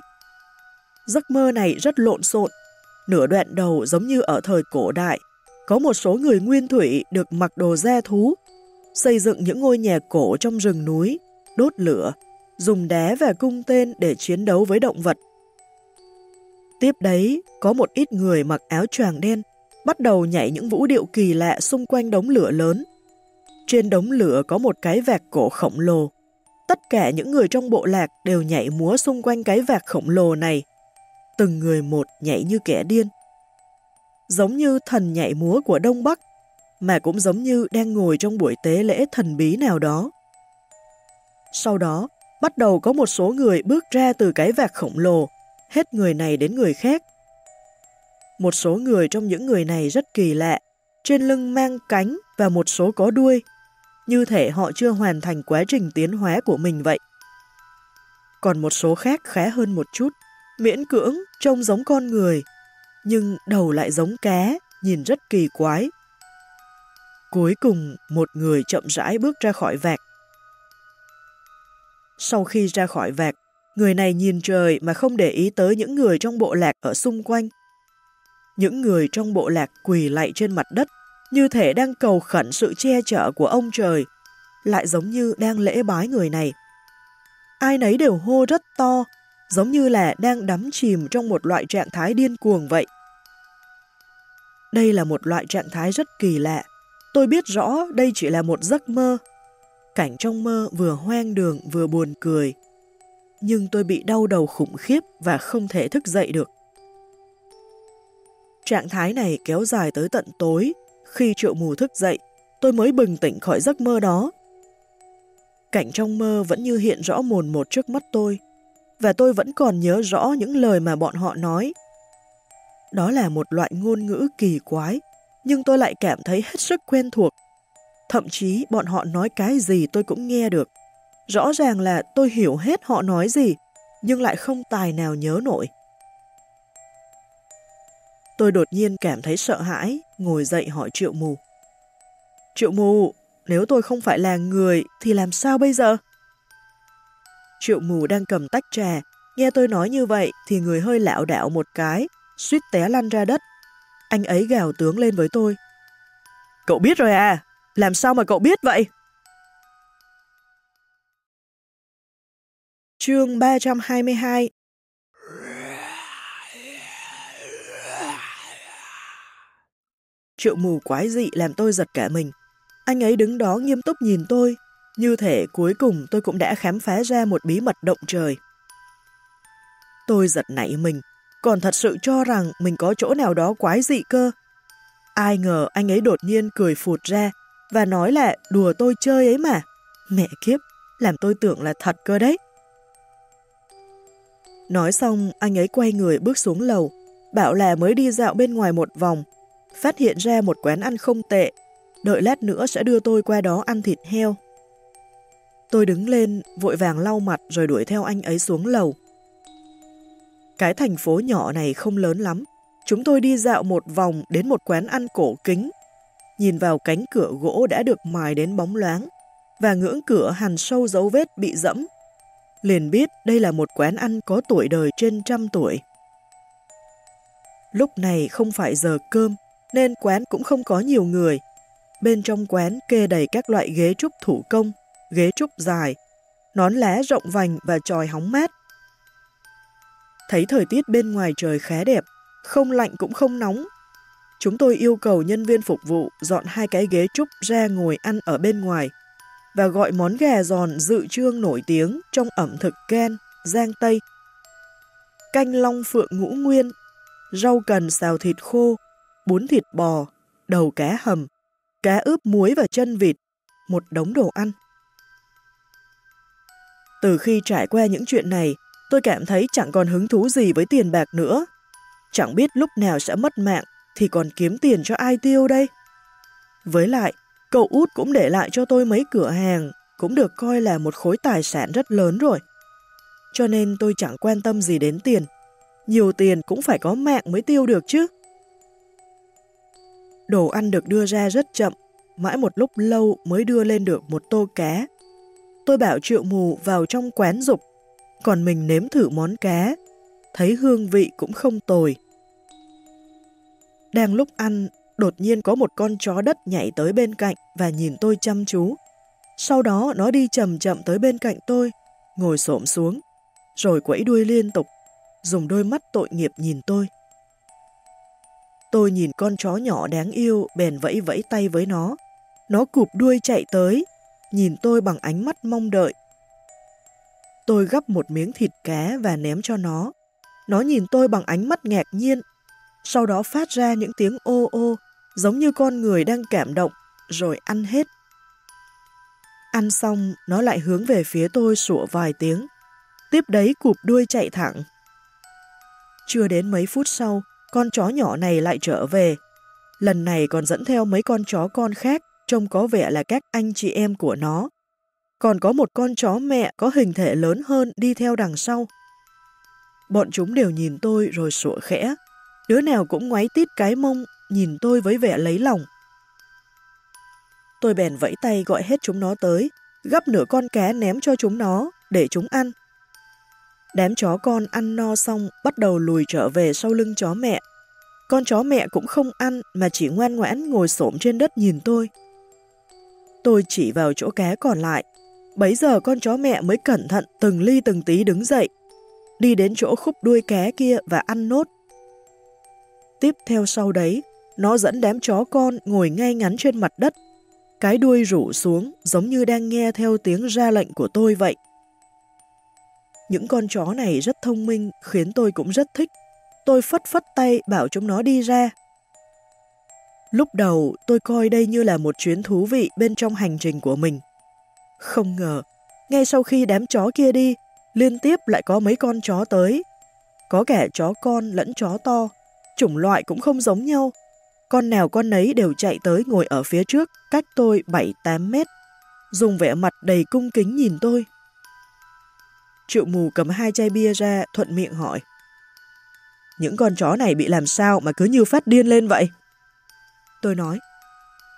Giấc mơ này rất lộn xộn, nửa đoạn đầu giống như ở thời cổ đại, có một số người nguyên thủy được mặc đồ da thú, xây dựng những ngôi nhà cổ trong rừng núi, đốt lửa, dùng đá và cung tên để chiến đấu với động vật. Tiếp đấy, có một ít người mặc áo choàng đen, bắt đầu nhảy những vũ điệu kỳ lạ xung quanh đống lửa lớn. Trên đống lửa có một cái vạc cổ khổng lồ. Tất cả những người trong bộ lạc đều nhảy múa xung quanh cái vạc khổng lồ này. Từng người một nhảy như kẻ điên. Giống như thần nhảy múa của Đông Bắc, mà cũng giống như đang ngồi trong buổi tế lễ thần bí nào đó. Sau đó, bắt đầu có một số người bước ra từ cái vạc khổng lồ, hết người này đến người khác. Một số người trong những người này rất kỳ lạ, trên lưng mang cánh và một số có đuôi, như thể họ chưa hoàn thành quá trình tiến hóa của mình vậy. Còn một số khác khá hơn một chút, miễn cưỡng trông giống con người, nhưng đầu lại giống cá, nhìn rất kỳ quái. Cuối cùng, một người chậm rãi bước ra khỏi vạc. Sau khi ra khỏi vạc, người này nhìn trời mà không để ý tới những người trong bộ lạc ở xung quanh. Những người trong bộ lạc quỳ lạy trên mặt đất, như thể đang cầu khẩn sự che chở của ông trời, lại giống như đang lễ bái người này. Ai nấy đều hô rất to, giống như là đang đắm chìm trong một loại trạng thái điên cuồng vậy. Đây là một loại trạng thái rất kỳ lạ. Tôi biết rõ đây chỉ là một giấc mơ. Cảnh trong mơ vừa hoang đường vừa buồn cười. Nhưng tôi bị đau đầu khủng khiếp và không thể thức dậy được. Trạng thái này kéo dài tới tận tối. Khi triệu mù thức dậy, tôi mới bừng tỉnh khỏi giấc mơ đó. Cảnh trong mơ vẫn như hiện rõ mồn một trước mắt tôi, và tôi vẫn còn nhớ rõ những lời mà bọn họ nói. Đó là một loại ngôn ngữ kỳ quái, nhưng tôi lại cảm thấy hết sức quen thuộc. Thậm chí bọn họ nói cái gì tôi cũng nghe được. Rõ ràng là tôi hiểu hết họ nói gì, nhưng lại không tài nào nhớ nổi. Tôi đột nhiên cảm thấy sợ hãi, ngồi dậy hỏi Triệu Mù. Triệu Mù, nếu tôi không phải là người thì làm sao bây giờ? Triệu Mù đang cầm tách trà, nghe tôi nói như vậy thì người hơi lạo đảo một cái, suýt té lăn ra đất. Anh ấy gào tướng lên với tôi. Cậu biết rồi à? Làm sao mà cậu biết vậy? Chương 322 Triệu mù quái dị làm tôi giật cả mình. Anh ấy đứng đó nghiêm túc nhìn tôi, như thể cuối cùng tôi cũng đã khám phá ra một bí mật động trời. Tôi giật nảy mình, còn thật sự cho rằng mình có chỗ nào đó quái dị cơ. Ai ngờ anh ấy đột nhiên cười phụt ra và nói là đùa tôi chơi ấy mà. Mẹ kiếp, làm tôi tưởng là thật cơ đấy. Nói xong, anh ấy quay người bước xuống lầu, bảo là mới đi dạo bên ngoài một vòng, phát hiện ra một quán ăn không tệ, đợi lát nữa sẽ đưa tôi qua đó ăn thịt heo. Tôi đứng lên, vội vàng lau mặt rồi đuổi theo anh ấy xuống lầu. Cái thành phố nhỏ này không lớn lắm. Chúng tôi đi dạo một vòng đến một quán ăn cổ kính. Nhìn vào cánh cửa gỗ đã được mài đến bóng loáng và ngưỡng cửa hằn sâu dấu vết bị dẫm. Liền biết đây là một quán ăn có tuổi đời trên trăm tuổi. Lúc này không phải giờ cơm nên quán cũng không có nhiều người. Bên trong quán kê đầy các loại ghế trúc thủ công, ghế trúc dài, nón lá rộng vành và tròi hóng mát. Thấy thời tiết bên ngoài trời khá đẹp, không lạnh cũng không nóng. Chúng tôi yêu cầu nhân viên phục vụ dọn hai cái ghế trúc ra ngồi ăn ở bên ngoài và gọi món gà giòn dự trương nổi tiếng trong ẩm thực Ken, Giang Tây. Canh long phượng ngũ nguyên, rau cần xào thịt khô, bún thịt bò, đầu cá hầm, cá ướp muối và chân vịt, một đống đồ ăn. Từ khi trải qua những chuyện này, tôi cảm thấy chẳng còn hứng thú gì với tiền bạc nữa. Chẳng biết lúc nào sẽ mất mạng, thì còn kiếm tiền cho ai tiêu đây? Với lại, cậu út cũng để lại cho tôi mấy cửa hàng, cũng được coi là một khối tài sản rất lớn rồi. Cho nên tôi chẳng quan tâm gì đến tiền. Nhiều tiền cũng phải có mạng mới tiêu được chứ. Đồ ăn được đưa ra rất chậm, mãi một lúc lâu mới đưa lên được một tô cá. Tôi bảo triệu mù vào trong quán dục, còn mình nếm thử món cá, thấy hương vị cũng không tồi. Đang lúc ăn, đột nhiên có một con chó đất nhảy tới bên cạnh và nhìn tôi chăm chú. Sau đó nó đi chậm chậm tới bên cạnh tôi, ngồi xổm xuống, rồi quẫy đuôi liên tục, dùng đôi mắt tội nghiệp nhìn tôi. Tôi nhìn con chó nhỏ đáng yêu bèn vẫy vẫy tay với nó. Nó cụp đuôi chạy tới, nhìn tôi bằng ánh mắt mong đợi. Tôi gấp một miếng thịt cá và ném cho nó. Nó nhìn tôi bằng ánh mắt ngạc nhiên, sau đó phát ra những tiếng ô ô, giống như con người đang cảm động, rồi ăn hết. Ăn xong, nó lại hướng về phía tôi sủa vài tiếng. Tiếp đấy cụp đuôi chạy thẳng. Chưa đến mấy phút sau, con chó nhỏ này lại trở về. Lần này còn dẫn theo mấy con chó con khác, trông có vẻ là các anh chị em của nó. Còn có một con chó mẹ có hình thể lớn hơn đi theo đằng sau. Bọn chúng đều nhìn tôi rồi sủa khẽ. Đứa nào cũng ngoáy tít cái mông, nhìn tôi với vẻ lấy lòng. Tôi bèn vẫy tay gọi hết chúng nó tới, gắp nửa con cá ném cho chúng nó, để chúng ăn. Đám chó con ăn no xong bắt đầu lùi trở về sau lưng chó mẹ. Con chó mẹ cũng không ăn mà chỉ ngoan ngoãn ngồi xổm trên đất nhìn tôi. Tôi chỉ vào chỗ ké còn lại. Bấy giờ con chó mẹ mới cẩn thận từng ly từng tí đứng dậy, đi đến chỗ khúc đuôi ké kia và ăn nốt. Tiếp theo sau đấy, nó dẫn đám chó con ngồi ngay ngắn trên mặt đất, cái đuôi rủ xuống giống như đang nghe theo tiếng ra lệnh của tôi vậy. Những con chó này rất thông minh khiến tôi cũng rất thích. Tôi phất phất tay bảo chúng nó đi ra. Lúc đầu tôi coi đây như là một chuyến thú vị bên trong hành trình của mình. Không ngờ, ngay sau khi đám chó kia đi, liên tiếp lại có mấy con chó tới. Có cả chó con lẫn chó to, chủng loại cũng không giống nhau. Con nào con nấy đều chạy tới ngồi ở phía trước, cách tôi 7-8 mét, dùng vẻ mặt đầy cung kính nhìn tôi. Triệu mù cầm hai chai bia ra, thuận miệng hỏi. Những con chó này bị làm sao mà cứ như phát điên lên vậy? Tôi nói,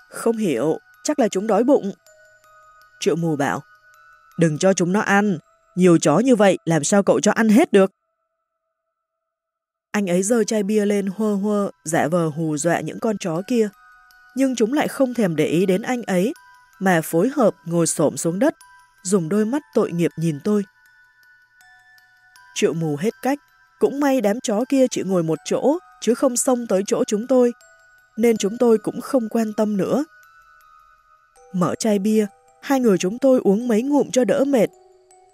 không hiểu, chắc là chúng đói bụng. Triệu mù bảo, đừng cho chúng nó ăn, nhiều chó như vậy làm sao cậu cho ăn hết được? Anh ấy giơ chai bia lên hơ hơ, giả vờ hù dọa những con chó kia. Nhưng chúng lại không thèm để ý đến anh ấy, mà phối hợp ngồi xổm xuống đất, dùng đôi mắt tội nghiệp nhìn tôi. Triệu mù hết cách, cũng may đám chó kia chỉ ngồi một chỗ, chứ không xông tới chỗ chúng tôi, nên chúng tôi cũng không quan tâm nữa. Mở chai bia, hai người chúng tôi uống mấy ngụm cho đỡ mệt,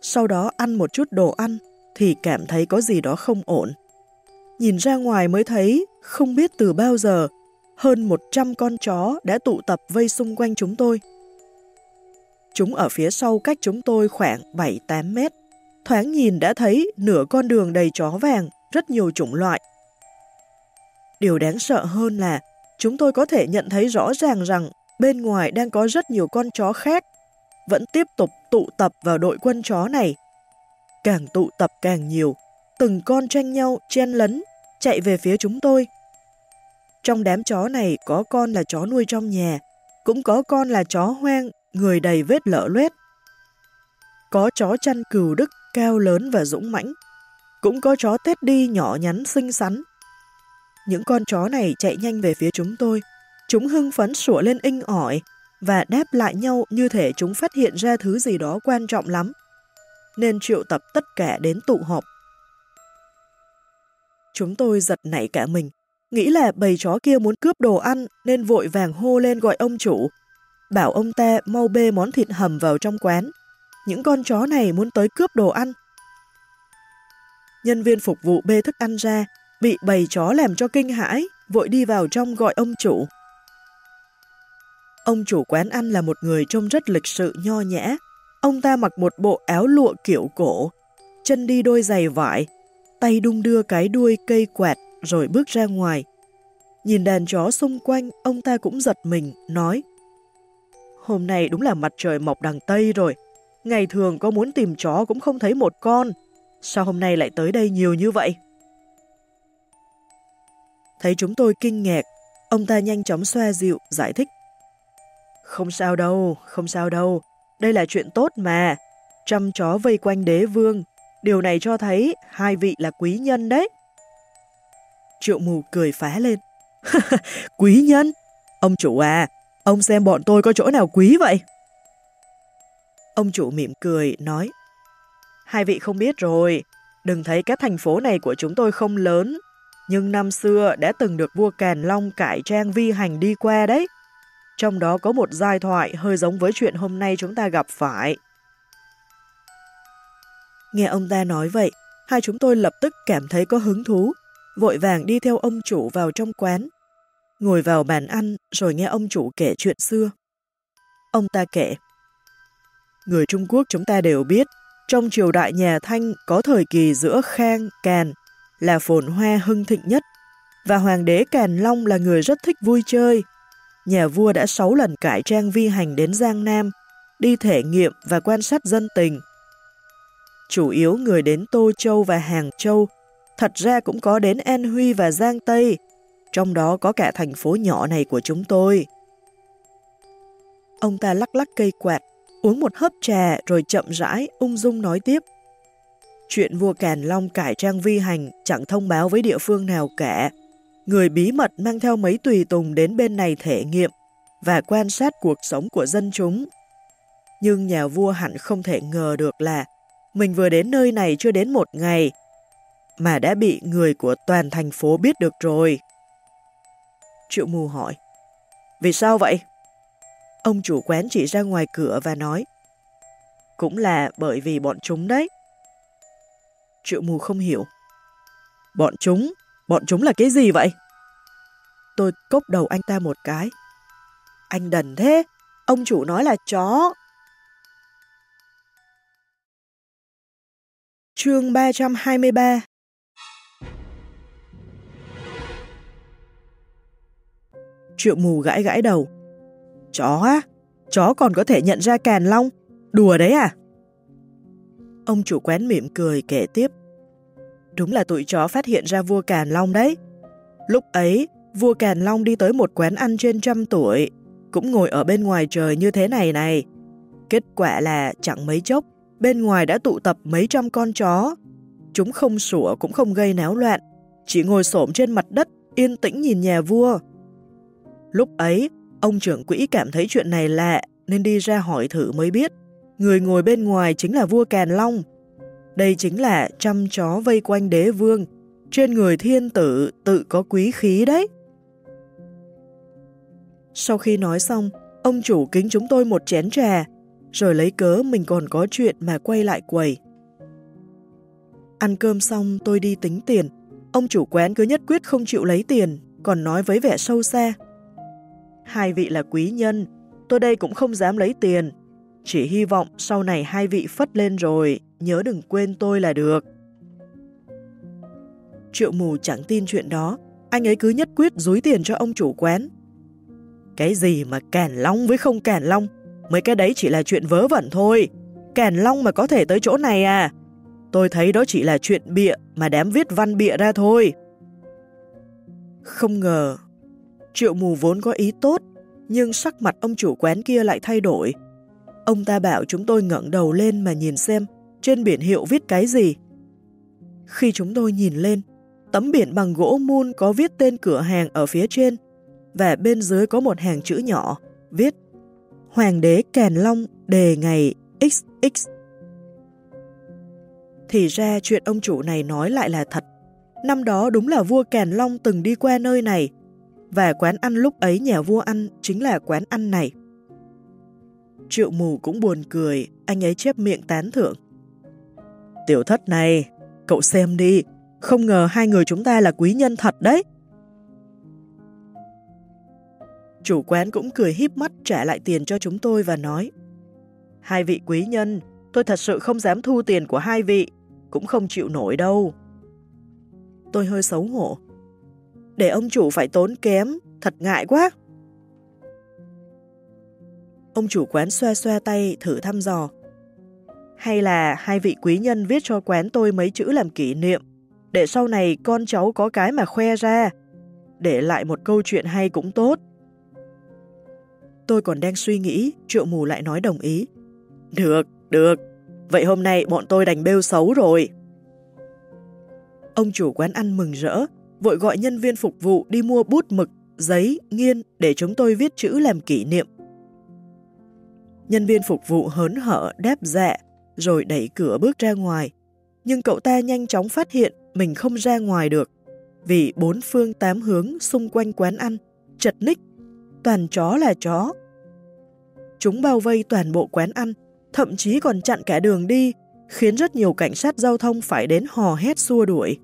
sau đó ăn một chút đồ ăn, thì cảm thấy có gì đó không ổn. Nhìn ra ngoài mới thấy, không biết từ bao giờ, hơn 100 con chó đã tụ tập vây xung quanh chúng tôi. Chúng ở phía sau cách chúng tôi khoảng 7-8 mét. Thoáng nhìn đã thấy nửa con đường đầy chó vàng, rất nhiều chủng loại. Điều đáng sợ hơn là chúng tôi có thể nhận thấy rõ ràng rằng bên ngoài đang có rất nhiều con chó khác vẫn tiếp tục tụ tập vào đội quân chó này. Càng tụ tập càng nhiều, từng con tranh nhau chen lấn, chạy về phía chúng tôi. Trong đám chó này có con là chó nuôi trong nhà, cũng có con là chó hoang, người đầy vết lở loét. Có chó chăn cừu đức cao lớn và dũng mãnh, cũng có chó tết đi nhỏ nhắn xinh xắn. Những con chó này chạy nhanh về phía chúng tôi, chúng hưng phấn sủa lên inh ỏi và đáp lại nhau như thể chúng phát hiện ra thứ gì đó quan trọng lắm, nên triệu tập tất cả đến tụ họp. Chúng tôi giật nảy cả mình, nghĩ là bầy chó kia muốn cướp đồ ăn nên vội vàng hô lên gọi ông chủ, bảo ông ta mau bê món thịt hầm vào trong quán. Những con chó này muốn tới cướp đồ ăn. Nhân viên phục vụ bê thức ăn ra, bị bầy chó làm cho kinh hãi, vội đi vào trong gọi ông chủ. Ông chủ quán ăn là một người trông rất lịch sự nho nhã. Ông ta mặc một bộ áo lụa kiểu cổ, chân đi đôi giày vải, tay đung đưa cái đuôi cây quạt rồi bước ra ngoài. Nhìn đàn chó xung quanh, ông ta cũng giật mình, nói Hôm nay đúng là mặt trời mọc đằng Tây rồi. Ngày thường có muốn tìm chó cũng không thấy một con. Sao hôm nay lại tới đây nhiều như vậy? Thấy chúng tôi kinh ngạc, ông ta nhanh chóng xoa dịu, giải thích. Không sao đâu, không sao đâu. Đây là chuyện tốt mà. Trăm chó vây quanh đế vương. Điều này cho thấy hai vị là quý nhân đấy. Triệu mù cười phá lên. quý nhân? Ông chủ à, ông xem bọn tôi có chỗ nào quý vậy? Ông chủ mỉm cười, nói. Hai vị không biết rồi, đừng thấy các thành phố này của chúng tôi không lớn, nhưng năm xưa đã từng được vua Càn Long cải trang vi hành đi qua đấy. Trong đó có một giai thoại hơi giống với chuyện hôm nay chúng ta gặp phải. Nghe ông ta nói vậy, hai chúng tôi lập tức cảm thấy có hứng thú, vội vàng đi theo ông chủ vào trong quán. Ngồi vào bàn ăn rồi nghe ông chủ kể chuyện xưa. Ông ta kể, Người Trung Quốc chúng ta đều biết, trong triều đại nhà Thanh có thời kỳ giữa Khang, Càn là phồn hoa hưng thịnh nhất, và hoàng đế Càn Long là người rất thích vui chơi, nhà vua đã 6 lần cải trang vi hành đến Giang Nam, đi thể nghiệm và quan sát dân tình. Chủ yếu người đến Tô Châu và Hàng Châu, thật ra cũng có đến An Huy và Giang Tây, trong đó có cả thành phố nhỏ này của chúng tôi. Ông ta lắc lắc cây quạt, uống một hớp trà rồi chậm rãi, ung dung nói tiếp. Chuyện vua Càn Long cải trang vi hành chẳng thông báo với địa phương nào cả, người bí mật mang theo mấy tùy tùng đến bên này thể nghiệm, và quan sát cuộc sống của dân chúng. Nhưng nhà vua hẳn không thể ngờ được là mình vừa đến nơi này chưa đến một ngày mà đã bị người của toàn thành phố biết được rồi. Triệu mù hỏi, vì sao vậy? Ông chủ quán chỉ ra ngoài cửa và nói, cũng là bởi vì bọn chúng đấy. Triệu mù không hiểu. Bọn chúng? Bọn chúng là cái gì vậy? Tôi cốc đầu anh ta một cái. Anh đần thế, ông chủ nói là chó. Chương 323 Triệu mù gãi gãi đầu. Chó á? Chó còn có thể nhận ra càn long? Đùa đấy à? Ông chủ quán mỉm cười kể tiếp. Đúng là tụi chó phát hiện ra vua Càn Long đấy. Lúc ấy, vua Càn Long đi tới một quán ăn trên trăm tuổi, cũng ngồi ở bên ngoài trời như thế này này. Kết quả là chẳng mấy chốc, bên ngoài đã tụ tập mấy trăm con chó. Chúng không sủa cũng không gây náo loạn, chỉ ngồi xổm trên mặt đất, yên tĩnh nhìn nhà vua. Lúc ấy, ông trưởng quỹ cảm thấy chuyện này lạ nên đi ra hỏi thử mới biết. Người ngồi bên ngoài chính là vua Càn Long. Đây chính là trăm chó vây quanh đế vương. Trên người thiên tử tự có quý khí đấy. Sau khi nói xong, ông chủ kính chúng tôi một chén trà, rồi lấy cớ mình còn có chuyện mà quay lại quầy. Ăn cơm xong tôi đi tính tiền, ông chủ quán cứ nhất quyết không chịu lấy tiền, còn nói với vẻ sâu xa. Hai vị là quý nhân, tôi đây cũng không dám lấy tiền, chỉ hy vọng sau này hai vị phất lên rồi, nhớ đừng quên tôi là được. Triệu mù chẳng tin chuyện đó, anh ấy cứ nhất quyết dúi tiền cho ông chủ quán. Cái gì mà cản long với không cản long, mấy cái đấy chỉ là chuyện vớ vẩn thôi. Cản long mà có thể tới chỗ này à? Tôi thấy đó chỉ là chuyện bịa mà đám viết văn bịa ra thôi. Không ngờ, triệu mù vốn có ý tốt, nhưng sắc mặt ông chủ quán kia lại thay đổi. Ông ta bảo chúng tôi ngẩng đầu lên mà nhìn xem trên biển hiệu viết cái gì. Khi chúng tôi nhìn lên, tấm biển bằng gỗ mun có viết tên cửa hàng ở phía trên và bên dưới có một hàng chữ nhỏ viết Hoàng đế Càn Long đề ngày XX. Thì ra chuyện ông chủ này nói lại là thật. Năm đó đúng là vua Càn Long từng đi qua nơi này và quán ăn lúc ấy nhà vua ăn chính là quán ăn này. Triệu mù cũng buồn cười, anh ấy chép miệng tán thưởng. Tiểu thất này, cậu xem đi, không ngờ hai người chúng ta là quý nhân thật đấy. Chủ quán cũng cười híp mắt trả lại tiền cho chúng tôi và nói Hai vị quý nhân, tôi thật sự không dám thu tiền của hai vị, cũng không chịu nổi đâu. Tôi hơi xấu hổ. Để ông chủ phải tốn kém, thật ngại quá. Ông chủ quán xoa xoa tay thử thăm dò. Hay là hai vị quý nhân viết cho quán tôi mấy chữ làm kỷ niệm, để sau này con cháu có cái mà khoe ra, để lại một câu chuyện hay cũng tốt. Tôi còn đang suy nghĩ, triệu mù lại nói đồng ý. Được, được, vậy hôm nay bọn tôi đành bêu xấu rồi. Ông chủ quán ăn mừng rỡ, vội gọi nhân viên phục vụ đi mua bút mực, giấy, nghiên để chúng tôi viết chữ làm kỷ niệm. Nhân viên phục vụ hớn hở đáp dạ, rồi đẩy cửa bước ra ngoài. Nhưng cậu ta nhanh chóng phát hiện mình không ra ngoài được, vì bốn phương tám hướng xung quanh quán ăn, chật ních, toàn chó là chó. Chúng bao vây toàn bộ quán ăn, thậm chí còn chặn cả đường đi, khiến rất nhiều cảnh sát giao thông phải đến hò hét xua đuổi.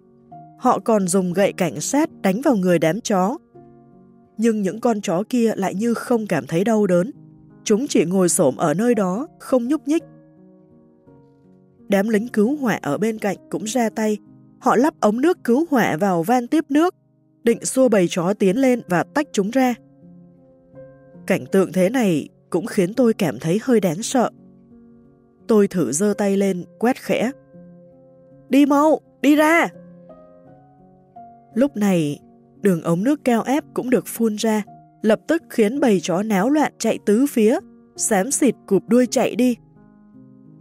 Họ còn dùng gậy cảnh sát đánh vào người đám chó. Nhưng những con chó kia lại như không cảm thấy đau đớn, Chúng chỉ ngồi xổm ở nơi đó, không nhúc nhích. Đám lính cứu hỏa ở bên cạnh cũng ra tay. Họ lắp ống nước cứu hỏa vào van tiếp nước, định xua bầy chó tiến lên và tách chúng ra. Cảnh tượng thế này cũng khiến tôi cảm thấy hơi đáng sợ. Tôi thử giơ tay lên, quét khẽ. Đi mau, đi ra! Lúc này, đường ống nước cao ép cũng được phun ra, lập tức khiến bầy chó náo loạn chạy tứ phía, xám xịt cụp đuôi chạy đi.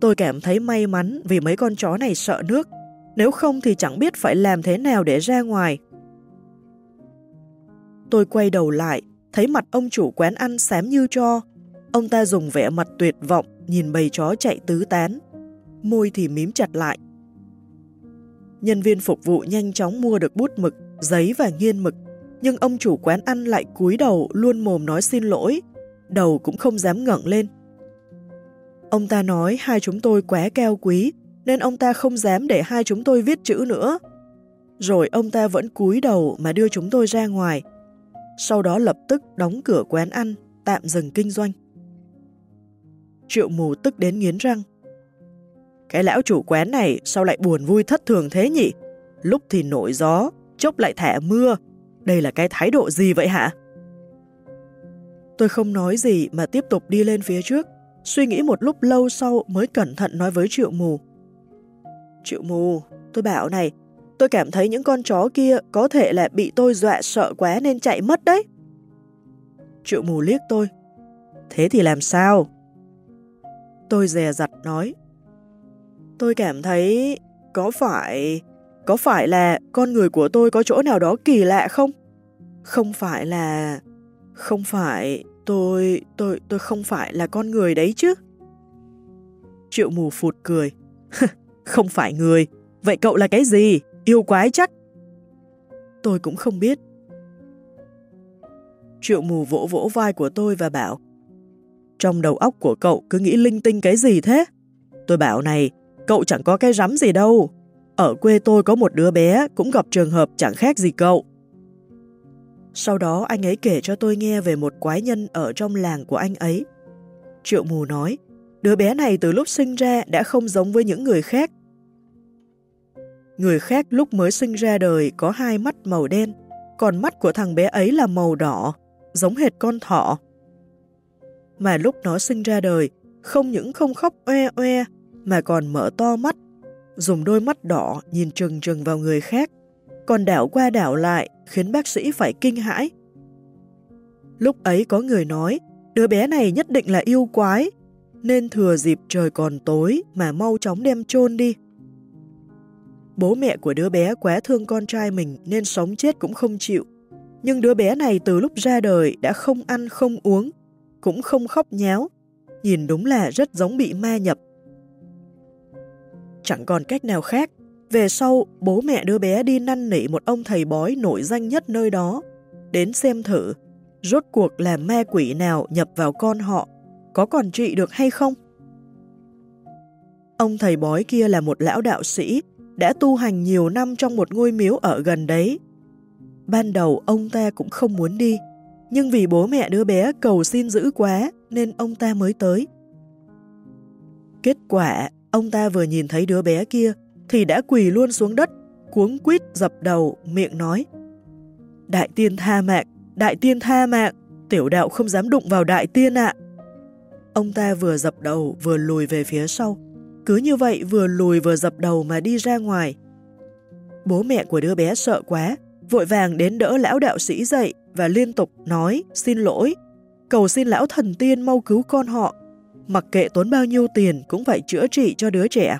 Tôi cảm thấy may mắn vì mấy con chó này sợ nước, nếu không thì chẳng biết phải làm thế nào để ra ngoài. Tôi quay đầu lại, thấy mặt ông chủ quán ăn xám như cho. Ông ta dùng vẻ mặt tuyệt vọng, nhìn bầy chó chạy tứ tán. Môi thì mím chặt lại. Nhân viên phục vụ nhanh chóng mua được bút mực, giấy và nghiên mực, nhưng ông chủ quán ăn lại cúi đầu luôn mồm nói xin lỗi, đầu cũng không dám ngẩng lên. Ông ta nói hai chúng tôi quá cao quý, nên ông ta không dám để hai chúng tôi viết chữ nữa. Rồi ông ta vẫn cúi đầu mà đưa chúng tôi ra ngoài. Sau đó lập tức đóng cửa quán ăn, tạm dừng kinh doanh. Triệu mù tức đến nghiến răng. Cái lão chủ quán này sao lại buồn vui thất thường thế nhỉ? Lúc thì nổi gió, chốc lại thả mưa. Đây là cái thái độ gì vậy hả? Tôi không nói gì mà tiếp tục đi lên phía trước. Suy nghĩ một lúc lâu sau mới cẩn thận nói với triệu mù. Triệu mù, tôi bảo này, tôi cảm thấy những con chó kia có thể là bị tôi dọa sợ quá nên chạy mất đấy. Triệu mù liếc tôi. Thế thì làm sao? Tôi dè dặt nói. Tôi cảm thấy có phải... Có phải là con người của tôi có chỗ nào đó kỳ lạ không? Không phải là... Không phải... Tôi... Tôi... Tôi không phải là con người đấy chứ? Triệu mù phụt cười. không phải người. Vậy cậu là cái gì? Yêu quái chắc? Tôi cũng không biết. Triệu mù vỗ vỗ vai của tôi và bảo Trong đầu óc của cậu cứ nghĩ linh tinh cái gì thế? Tôi bảo này, cậu chẳng có cái rắm gì đâu. Ở quê tôi có một đứa bé cũng gặp trường hợp chẳng khác gì cậu. Sau đó anh ấy kể cho tôi nghe về một quái nhân ở trong làng của anh ấy. Triệu mù nói, đứa bé này từ lúc sinh ra đã không giống với những người khác. Người khác lúc mới sinh ra đời có hai mắt màu đen, còn mắt của thằng bé ấy là màu đỏ, giống hệt con thỏ. Mà lúc nó sinh ra đời, không những không khóc oe oe, mà còn mở to mắt, dùng đôi mắt đỏ nhìn trừng trừng vào người khác, còn đảo qua đảo lại khiến bác sĩ phải kinh hãi. Lúc ấy có người nói, đứa bé này nhất định là yêu quái, nên thừa dịp trời còn tối mà mau chóng đem chôn đi. Bố mẹ của đứa bé quá thương con trai mình nên sống chết cũng không chịu. Nhưng đứa bé này từ lúc ra đời đã không ăn không uống, cũng không khóc nháo, nhìn đúng là rất giống bị ma nhập. Chẳng còn cách nào khác, về sau bố mẹ đưa bé đi năn nỉ một ông thầy bói nổi danh nhất nơi đó, đến xem thử rốt cuộc là ma quỷ nào nhập vào con họ, có còn trị được hay không? Ông thầy bói kia là một lão đạo sĩ, đã tu hành nhiều năm trong một ngôi miếu ở gần đấy. Ban đầu ông ta cũng không muốn đi, nhưng vì bố mẹ đứa bé cầu xin giữ quá nên ông ta mới tới. Kết quả, ông ta vừa nhìn thấy đứa bé kia thì đã quỳ luôn xuống đất, cuống quýt dập đầu, miệng nói Đại tiên tha mạng, đại tiên tha mạng, tiểu đạo không dám đụng vào đại tiên ạ. Ông ta vừa dập đầu vừa lùi về phía sau, cứ như vậy vừa lùi vừa dập đầu mà đi ra ngoài. Bố mẹ của đứa bé sợ quá, vội vàng đến đỡ lão đạo sĩ dậy và liên tục nói xin lỗi, cầu xin lão thần tiên mau cứu con họ, mặc kệ tốn bao nhiêu tiền cũng phải chữa trị cho đứa trẻ.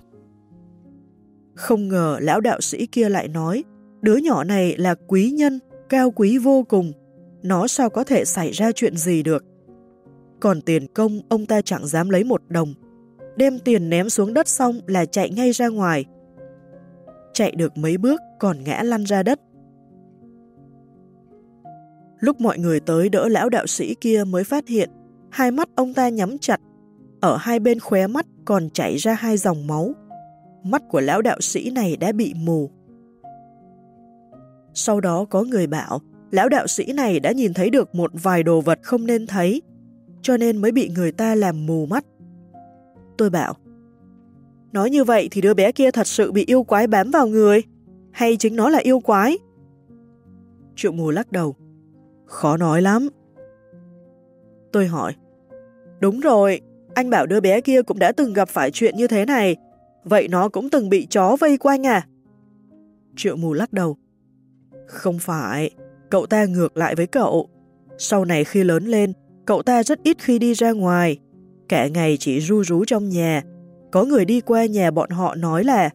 Không ngờ lão đạo sĩ kia lại nói, đứa nhỏ này là quý nhân, cao quý vô cùng, nó sao có thể xảy ra chuyện gì được. Còn tiền công ông ta chẳng dám lấy một đồng, đem tiền ném xuống đất xong là chạy ngay ra ngoài. Chạy được mấy bước còn ngã lăn ra đất. Lúc mọi người tới đỡ lão đạo sĩ kia mới phát hiện, hai mắt ông ta nhắm chặt, ở hai bên khóe mắt còn chảy ra hai dòng máu. Mắt của lão đạo sĩ này đã bị mù. Sau đó có người bảo, lão đạo sĩ này đã nhìn thấy được một vài đồ vật không nên thấy, cho nên mới bị người ta làm mù mắt. Tôi bảo, nói như vậy thì đứa bé kia thật sự bị yêu quái bám vào người, hay chính nó là yêu quái? Triệu mù lắc đầu, khó nói lắm. Tôi hỏi, đúng rồi, anh bảo đứa bé kia cũng đã từng gặp phải chuyện như thế này, vậy nó cũng từng bị chó vây quanh à? Triệu mù lắc đầu, không phải, cậu ta ngược lại với cậu. Sau này khi lớn lên, cậu ta rất ít khi đi ra ngoài, cả ngày chỉ ru rú trong nhà. Có người đi qua nhà bọn họ nói là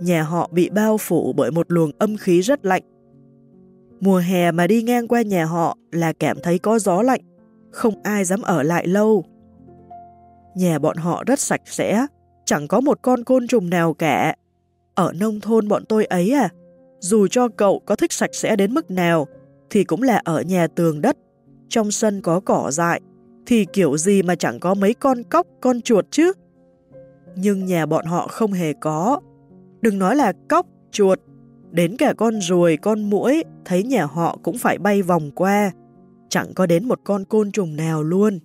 nhà họ bị bao phủ bởi một luồng âm khí rất lạnh. Mùa hè mà đi ngang qua nhà họ là cảm thấy có gió lạnh, không ai dám ở lại lâu. Nhà bọn họ rất sạch sẽ, chẳng có một con côn trùng nào cả. Ở nông thôn bọn tôi ấy à, dù cho cậu có thích sạch sẽ đến mức nào, thì cũng là ở nhà tường đất, trong sân có cỏ dại, thì kiểu gì mà chẳng có mấy con cóc, con chuột chứ. Nhưng nhà bọn họ không hề có. Đừng nói là cóc, chuột, đến cả con ruồi, con muỗi, thấy nhà họ cũng phải bay vòng qua. Chẳng có đến một con côn trùng nào luôn.